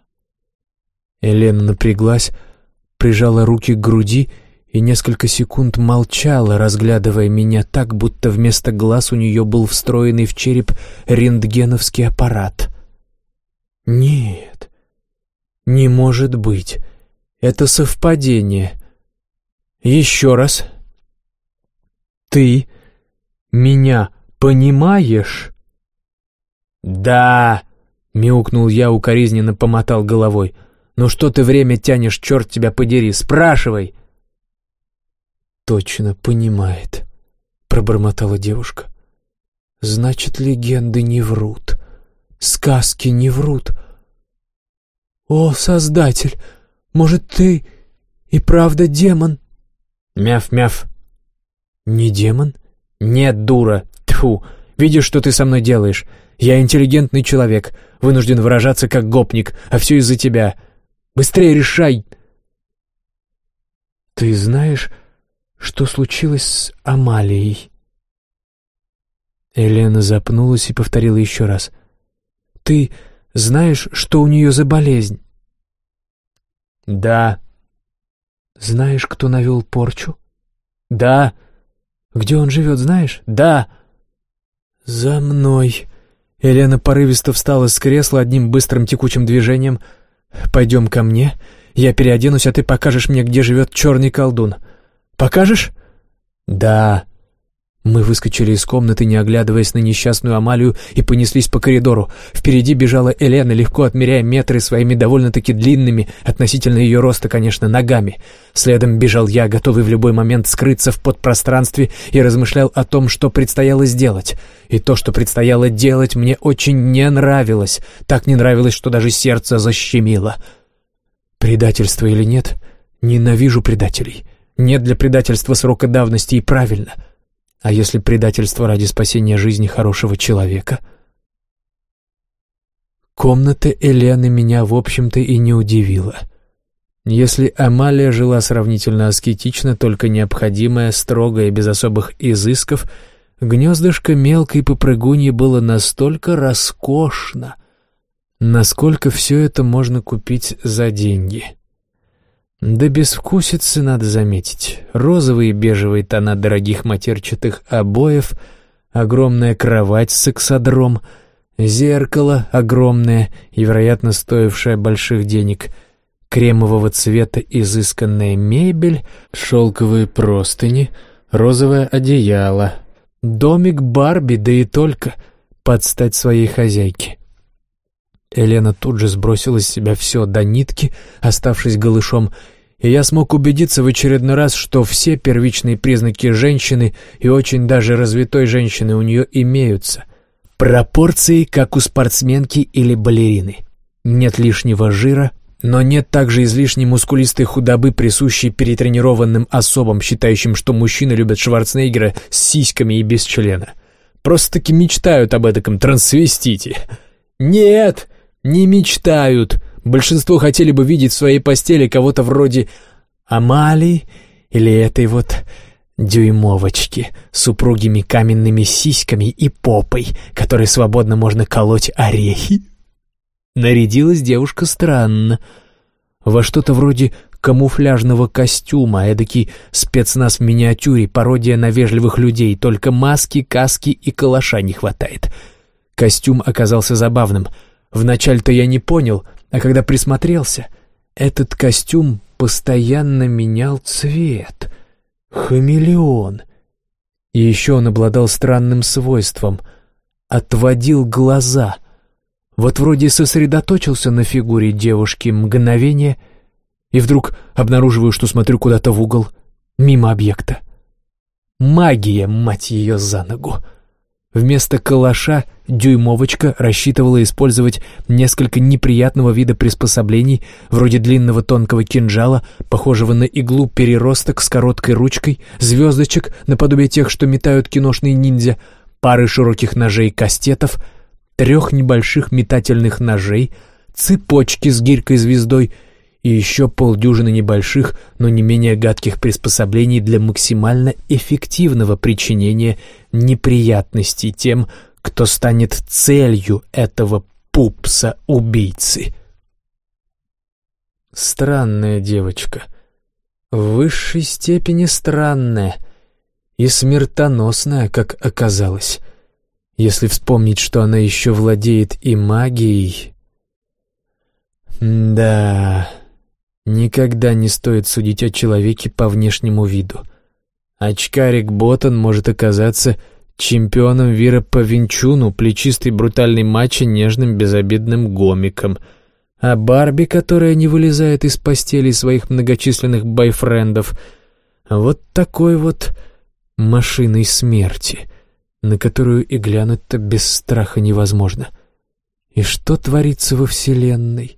Елена напряглась, прижала руки к груди и несколько секунд молчала, разглядывая меня так, будто вместо глаз у нее был встроенный в череп рентгеновский аппарат. Нет, не может быть. Это совпадение. Еще раз. Ты меня понимаешь? Да, мяукнул я, укоризненно помотал головой. Ну что ты время тянешь, черт тебя подери, спрашивай. Точно понимает, пробормотала девушка. Значит, легенды не врут. Сказки не врут. О, Создатель, может, ты и правда демон? Мяв-мяв. Не демон? Нет, дура. Тьфу, видишь, что ты со мной делаешь? Я интеллигентный человек, вынужден выражаться как гопник, а все из-за тебя. Быстрее решай. Ты знаешь, что случилось с Амалией? Елена запнулась и повторила еще раз. «Ты знаешь, что у нее за болезнь?» «Да». «Знаешь, кто навел порчу?» «Да». «Где он живет, знаешь?» «Да». «За мной». Елена порывисто встала с кресла одним быстрым текучим движением. «Пойдем ко мне. Я переоденусь, а ты покажешь мне, где живет черный колдун. Покажешь?» «Да». Мы выскочили из комнаты, не оглядываясь на несчастную Амалию, и понеслись по коридору. Впереди бежала Елена, легко отмеряя метры своими довольно-таки длинными, относительно ее роста, конечно, ногами. Следом бежал я, готовый в любой момент скрыться в подпространстве, и размышлял о том, что предстояло сделать. И то, что предстояло делать, мне очень не нравилось. Так не нравилось, что даже сердце защемило. Предательство или нет? Ненавижу предателей. Нет для предательства срока давности, и правильно — а если предательство ради спасения жизни хорошего человека? Комната Элены меня, в общем-то, и не удивила. Если Амалия жила сравнительно аскетично, только необходимое, строго и без особых изысков, гнездышко мелкой попрыгуньи было настолько роскошно, насколько все это можно купить за деньги. Да безвкусицы, надо заметить. Розовые и бежевые тона дорогих матерчатых обоев, огромная кровать с сексодром, зеркало огромное и, вероятно, стоившее больших денег, кремового цвета изысканная мебель, шелковые простыни, розовое одеяло, домик Барби, да и только под стать своей хозяйке. Елена тут же сбросила с себя все до нитки, оставшись голышом, и я смог убедиться в очередной раз, что все первичные признаки женщины и очень даже развитой женщины у нее имеются. Пропорции, как у спортсменки или балерины. Нет лишнего жира, но нет также излишней мускулистой худобы, присущей перетренированным особам, считающим, что мужчины любят Шварценеггера с сиськами и без члена. Просто-таки мечтают об этом трансвестите. Нет, не мечтают. Большинство хотели бы видеть в своей постели кого-то вроде Амали или этой вот дюймовочки с упругими каменными сиськами и попой, которой свободно можно колоть орехи. Нарядилась девушка странно, во что-то вроде камуфляжного костюма, эдакий спецназ в миниатюре, пародия на вежливых людей, только маски, каски и калаша не хватает. Костюм оказался забавным. Вначале-то я не понял — а когда присмотрелся, этот костюм постоянно менял цвет. Хамелеон. И еще он обладал странным свойством. Отводил глаза. Вот вроде сосредоточился на фигуре девушки мгновение, и вдруг обнаруживаю, что смотрю куда-то в угол, мимо объекта. Магия, мать ее, за ногу. Вместо калаша дюймовочка рассчитывала использовать несколько неприятного вида приспособлений, вроде длинного тонкого кинжала, похожего на иглу переросток с короткой ручкой, звездочек, наподобие тех, что метают киношные ниндзя, пары широких ножей-кастетов, трех небольших метательных ножей, цепочки с гирькой-звездой — и еще полдюжины небольших, но не менее гадких приспособлений для максимально эффективного причинения неприятностей тем, кто станет целью этого пупса-убийцы. Странная девочка. В высшей степени странная и смертоносная, как оказалось. Если вспомнить, что она еще владеет и магией... Да... Никогда не стоит судить о человеке по внешнему виду. Очкарик Ботан может оказаться чемпионом Вира по винчуну, плечистый брутальный мачо нежным безобидным гомиком. А Барби, которая не вылезает из постели своих многочисленных бойфрендов, вот такой вот машиной смерти, на которую и глянуть-то без страха невозможно. И что творится во Вселенной?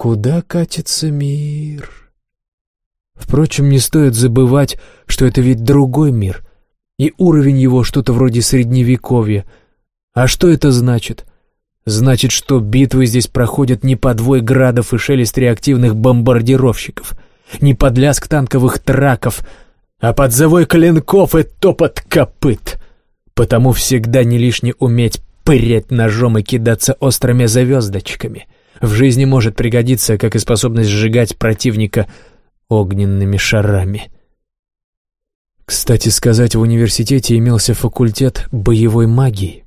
Куда катится мир? Впрочем, не стоит забывать, что это ведь другой мир, и уровень его что-то вроде средневековья. А что это значит? Значит, что битвы здесь проходят не под вой градов и шелест реактивных бомбардировщиков, не под лязг танковых траков, а под завой клинков и топот копыт. Потому всегда не лишне уметь пырять ножом и кидаться острыми звездочками. В жизни может пригодиться, как и способность сжигать противника огненными шарами. Кстати сказать, в университете имелся факультет боевой магии,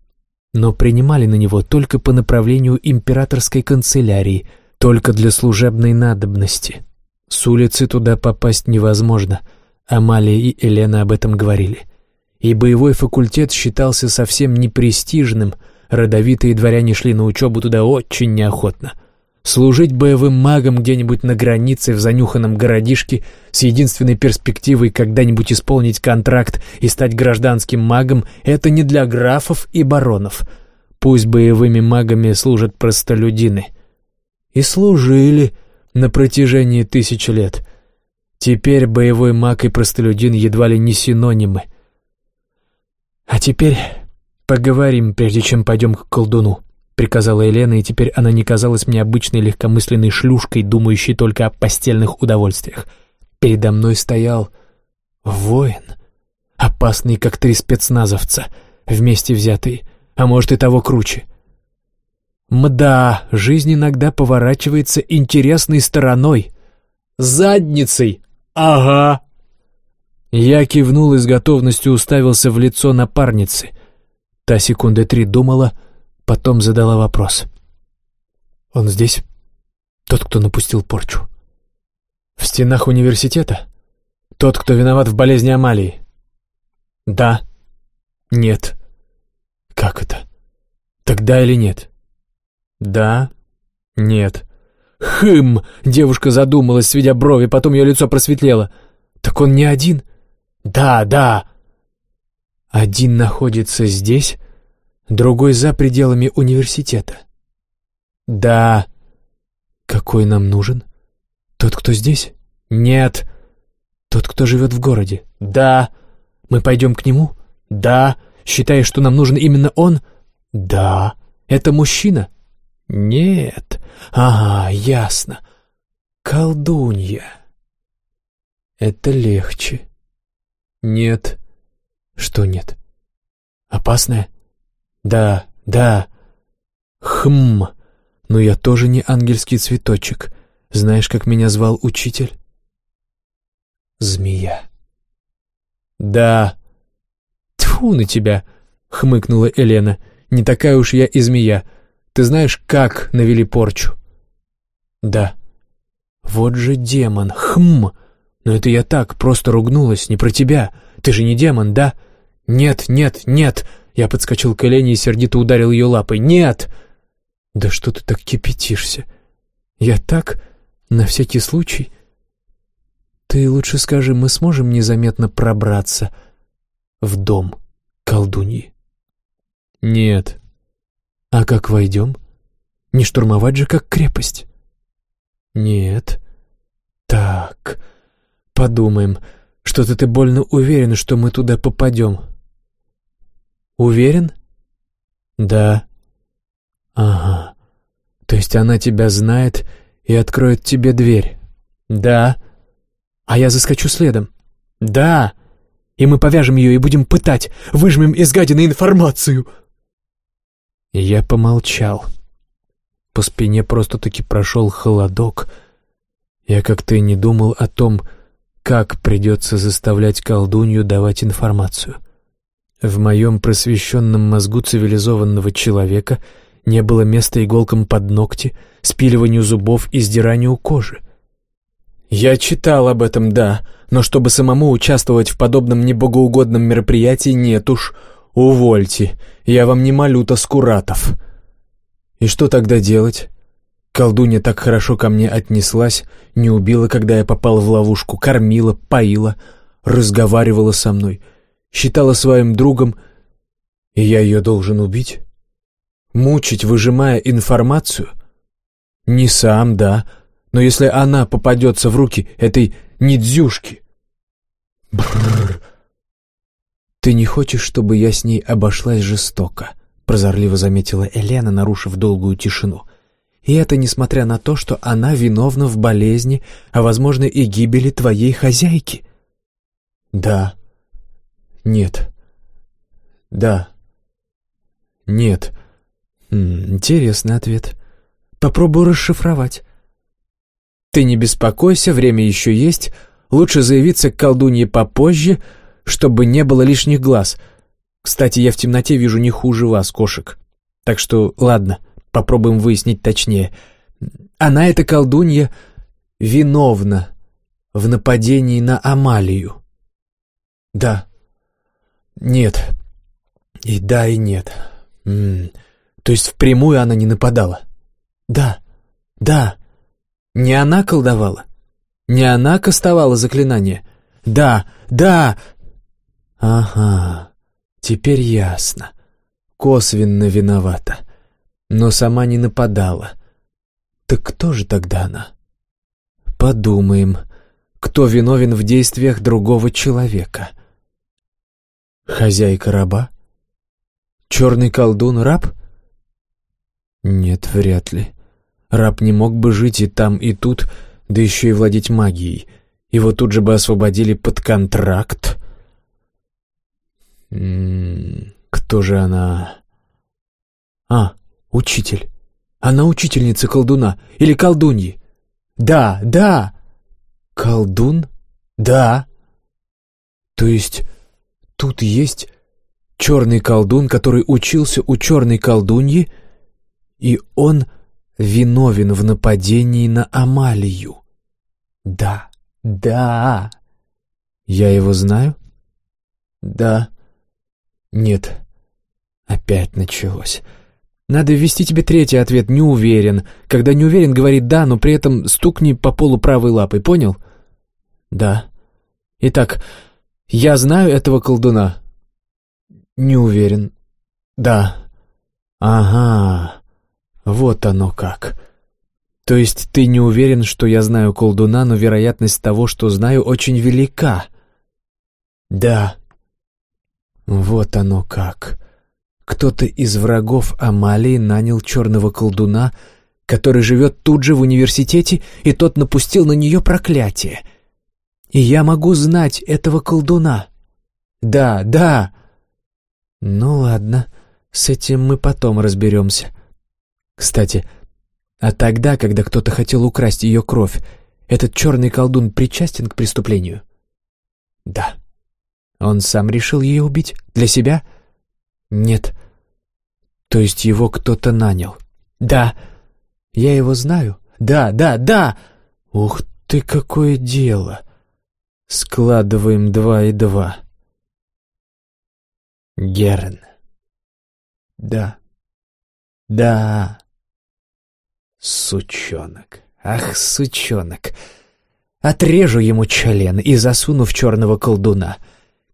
но принимали на него только по направлению императорской канцелярии, только для служебной надобности. С улицы туда попасть невозможно, Амалия и Елена об этом говорили. И боевой факультет считался совсем непрестижным, родовитые дворяне шли на учебу туда очень неохотно — Служить боевым магом где-нибудь на границе в занюханном городишке с единственной перспективой когда-нибудь исполнить контракт и стать гражданским магом — это не для графов и баронов. Пусть боевыми магами служат простолюдины. И служили на протяжении тысячи лет. Теперь боевой маг и простолюдин едва ли не синонимы. А теперь поговорим, прежде чем пойдем к колдуну. — приказала Елена, и теперь она не казалась мне обычной легкомысленной шлюшкой, думающей только о постельных удовольствиях. Передо мной стоял воин, опасный, как три спецназовца, вместе взятые, а может и того круче. Мда, жизнь иногда поворачивается интересной стороной. Задницей! Ага! Я кивнул и с готовностью уставился в лицо напарницы. Та секунды три думала — Потом задала вопрос. «Он здесь? Тот, кто напустил порчу?» «В стенах университета? Тот, кто виноват в болезни Амалии?» «Да». «Нет». «Как это? Тогда или нет?» «Да». «Нет». «Хм!» — девушка задумалась, сведя брови, потом ее лицо просветлело. «Так он не один?» «Да, да». «Один находится здесь, другой за пределами университета. Да. Какой нам нужен? Тот, кто здесь? Нет. Тот, кто живет в городе? Да. Мы пойдем к нему? Да. Считаешь, что нам нужен именно он? Да. Это мужчина? Нет. Ага, ясно. Колдунья. Это легче. Нет. Что нет? Опасная? Да, да. Хм, но я тоже не ангельский цветочек. Знаешь, как меня звал учитель? Змея. Да. Тьфу на тебя, хмыкнула Елена. Не такая уж я и змея. Ты знаешь, как навели порчу? Да. Вот же демон, хм. Но это я так, просто ругнулась, не про тебя. Ты же не демон, да? Нет, нет, нет. Я подскочил к Элене и сердито ударил ее лапой. «Нет!» «Да что ты так кипятишься? Я так, на всякий случай...» «Ты лучше скажи, мы сможем незаметно пробраться в дом колдуньи?» «Нет». «А как войдем? Не штурмовать же, как крепость?» «Нет». «Так, подумаем. Что-то ты больно уверен, что мы туда попадем». Уверен? Да. Ага. То есть она тебя знает и откроет тебе дверь? Да. А я заскочу следом? Да. И мы повяжем ее и будем пытать, выжмем из гадины информацию. Я помолчал. По спине просто-таки прошел холодок. Я как-то и не думал о том, как придется заставлять колдунью давать информацию. В моем просвещенном мозгу цивилизованного человека не было места иголкам под ногти, спиливанию зубов и сдиранию кожи. Я читал об этом, да, но чтобы самому участвовать в подобном небогоугодном мероприятии, нет уж, увольте, я вам не молю Таскуратов. И что тогда делать? Колдунья так хорошо ко мне отнеслась, не убила, когда я попал в ловушку, кормила, поила, разговаривала со мной — считала своим другом, и я ее должен убить? Мучить, выжимая информацию? Не сам, да, но если она попадется в руки этой Нидзюшки... Бррр. «Ты не хочешь, чтобы я с ней обошлась жестоко?» — прозорливо заметила Елена, нарушив долгую тишину. «И это несмотря на то, что она виновна в болезни, а, возможно, и гибели твоей хозяйки». «Да», «Нет». Да. Нет. Интересный ответ. Попробую расшифровать. Ты не беспокойся, время еще есть. Лучше заявиться к колдунье попозже, чтобы не было лишних глаз. Кстати, я в темноте вижу не хуже вас, кошек. Так что, ладно, попробуем выяснить точнее. Она, эта колдунья, виновна в нападении на Амалию. Да. Нет. И да, и нет. М -м. То есть впрямую она не нападала? Да. Да. Не она колдовала? Не она кастовала заклинание? Да, да. Ага. Теперь ясно. Косвенно виновата. Но сама не нападала. Так кто же тогда она? Подумаем, кто виновен в действиях другого человека? Хозяйка раба? Черный колдун раб? Нет, вряд ли. Раб не мог бы жить и там, и тут, да еще и владеть магией. Его тут же бы освободили под контракт. М м-м, -м, кто же она? А, учитель. Она учительница колдуна или колдуньи. Да, да. Колдун? Да. То есть тут есть черный колдун, который учился у черной колдуньи, и он виновен в нападении на Амалию. Да, да. Я его знаю? Да. Нет. Опять началось. Надо ввести тебе третий ответ «не уверен». Когда не уверен, говорит «да», но при этом стукни по полу правой лапой, понял? Да. Итак, я знаю этого колдуна. Не уверен. Да. Ага. Вот оно как. То есть ты не уверен, что я знаю колдуна, но вероятность того, что знаю, очень велика. Да. Вот оно как. Кто-то из врагов Амалии нанял черного колдуна, который живет тут же в университете, и тот напустил на нее проклятие. И я могу знать этого колдуна. Да, да. Ну ладно, с этим мы потом разберемся. Кстати, а тогда, когда кто-то хотел украсть ее кровь, этот черный колдун причастен к преступлению? Да. Он сам решил ее убить? Для себя? — «Нет». «То есть его кто-то нанял?» «Да». «Я его знаю?» «Да, да, да!» «Ух ты, какое дело!» «Складываем два и два». «Герн». «Да». «Да». «Сучонок! Ах, сучонок!» Отрежу ему член и засуну в черного колдуна.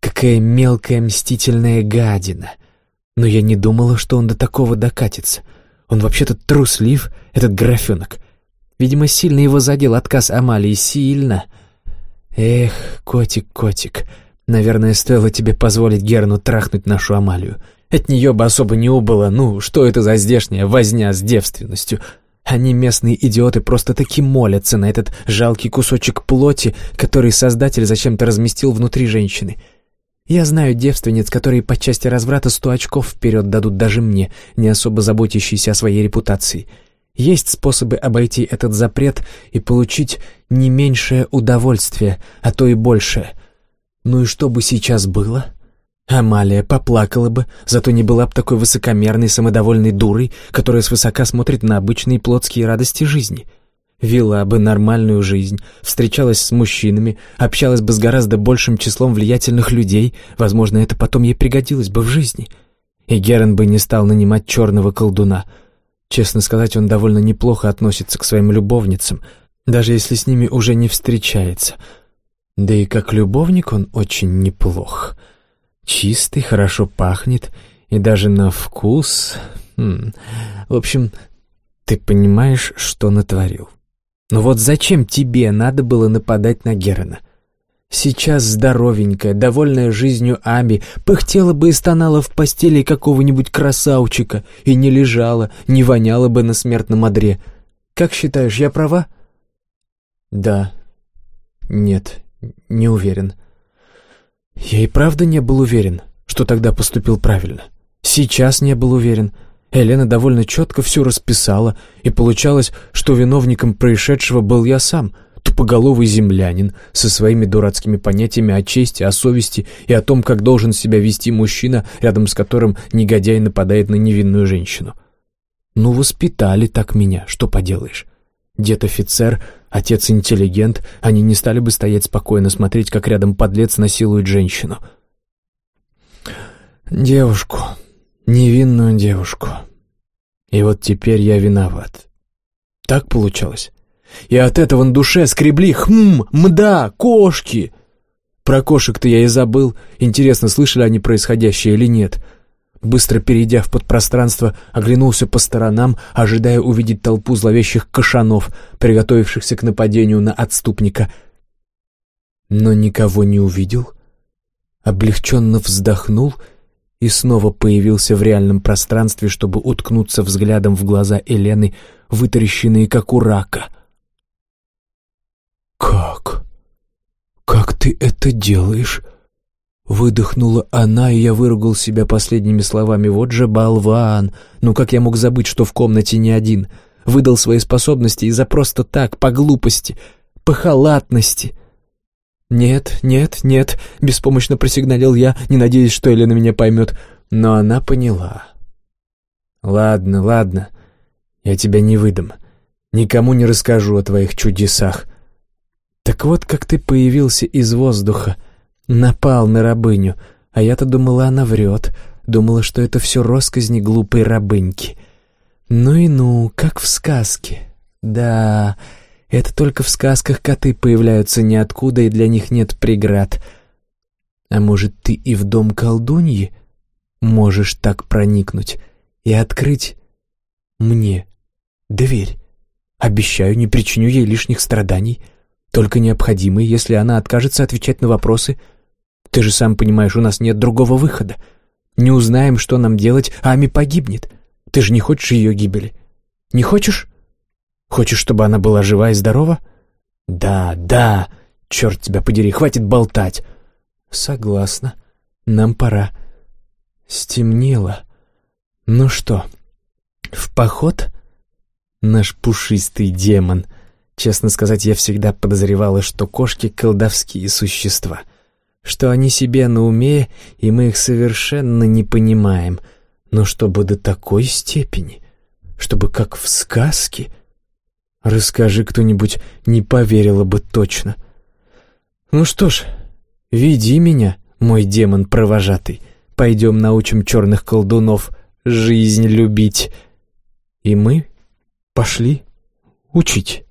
Какая мелкая мстительная гадина! Но я не думала, что он до такого докатится. Он вообще-то труслив, этот графенок. Видимо, сильно его задел отказ Амалии, сильно. Эх, котик, котик, наверное, стоило тебе позволить Герну трахнуть нашу Амалию. От нее бы особо не убыло, ну, что это за здешняя возня с девственностью? Они, местные идиоты, просто-таки молятся на этот жалкий кусочек плоти, который Создатель зачем-то разместил внутри женщины — я знаю девственниц, которые по части разврата сто очков вперед дадут даже мне, не особо заботящейся о своей репутации. Есть способы обойти этот запрет и получить не меньшее удовольствие, а то и большее. Ну и что бы сейчас было? Амалия поплакала бы, зато не была бы такой высокомерной, самодовольной дурой, которая свысока смотрит на обычные плотские радости жизни — вела бы нормальную жизнь, встречалась с мужчинами, общалась бы с гораздо большим числом влиятельных людей, возможно, это потом ей пригодилось бы в жизни. И Герен бы не стал нанимать черного колдуна. Честно сказать, он довольно неплохо относится к своим любовницам, даже если с ними уже не встречается. Да и как любовник он очень неплох. Чистый, хорошо пахнет, и даже на вкус... Хм. В общем, ты понимаешь, что натворил. Но вот зачем тебе надо было нападать на Герона? Сейчас здоровенькая, довольная жизнью Аби, пыхтела бы и стонала в постели какого-нибудь красавчика и не лежала, не воняла бы на смертном одре. Как считаешь, я права? Да. Нет, не уверен. Я и правда не был уверен. что тогда поступил правильно. Сейчас не был уверен. Елена довольно четко все расписала, и получалось, что виновником происшедшего был я сам, тупоголовый землянин, со своими дурацкими понятиями о чести, о совести и о том, как должен себя вести мужчина, рядом с которым негодяй нападает на невинную женщину. Ну, воспитали так меня, что поделаешь. Дед офицер, отец интеллигент, они не стали бы стоять спокойно, смотреть, как рядом подлец насилует женщину. Девушку, невинную девушку. И вот теперь я виноват. Так получалось. И от этого на душе скребли «хм, мда, кошки». Про кошек-то я и забыл. Интересно, слышали они происходящее или нет. — Быстро перейдя в подпространство, оглянулся по сторонам, ожидая увидеть толпу зловещих кашанов, приготовившихся к нападению на отступника. Но никого не увидел, облегченно вздохнул и снова появился в реальном пространстве, чтобы уткнуться взглядом в глаза Елены, вытаращенные как у рака. «Как? Как ты это делаешь?» Выдохнула она, и я выругал себя последними словами. «Вот же болван! Ну как я мог забыть, что в комнате не один? Выдал свои способности из-за просто так, по глупости, по халатности!» «Нет, нет, нет!» — беспомощно просигналил я, не надеясь, что Елена меня поймет. Но она поняла. «Ладно, ладно, я тебя не выдам. Никому не расскажу о твоих чудесах. Так вот, как ты появился из воздуха — Напал на рабыню, а я-то думала, она врет. Думала, что это все росказни глупой рабыньки. Ну и ну, как в сказке. Да, это только в сказках коты появляются ниоткуда, и для них нет преград. А может, ты и в дом колдуньи можешь так проникнуть и открыть мне дверь? Обещаю, не причиню ей лишних страданий, только необходимые, если она откажется отвечать на вопросы — ты же сам понимаешь, у нас нет другого выхода. Не узнаем, что нам делать, а Ами погибнет. Ты же не хочешь ее гибели? Не хочешь? Хочешь, чтобы она была жива и здорова? Да, да, черт тебя подери, хватит болтать. Согласна, нам пора. Стемнело. Ну что, в поход? Наш пушистый демон. Честно сказать, я всегда подозревала, что кошки — колдовские существа — что они себе на уме, и мы их совершенно не понимаем. Но чтобы до такой степени, чтобы как в сказке... Расскажи кто-нибудь, не поверила бы точно. Ну что ж, веди меня, мой демон провожатый. Пойдем научим черных колдунов жизнь любить. И мы пошли учить.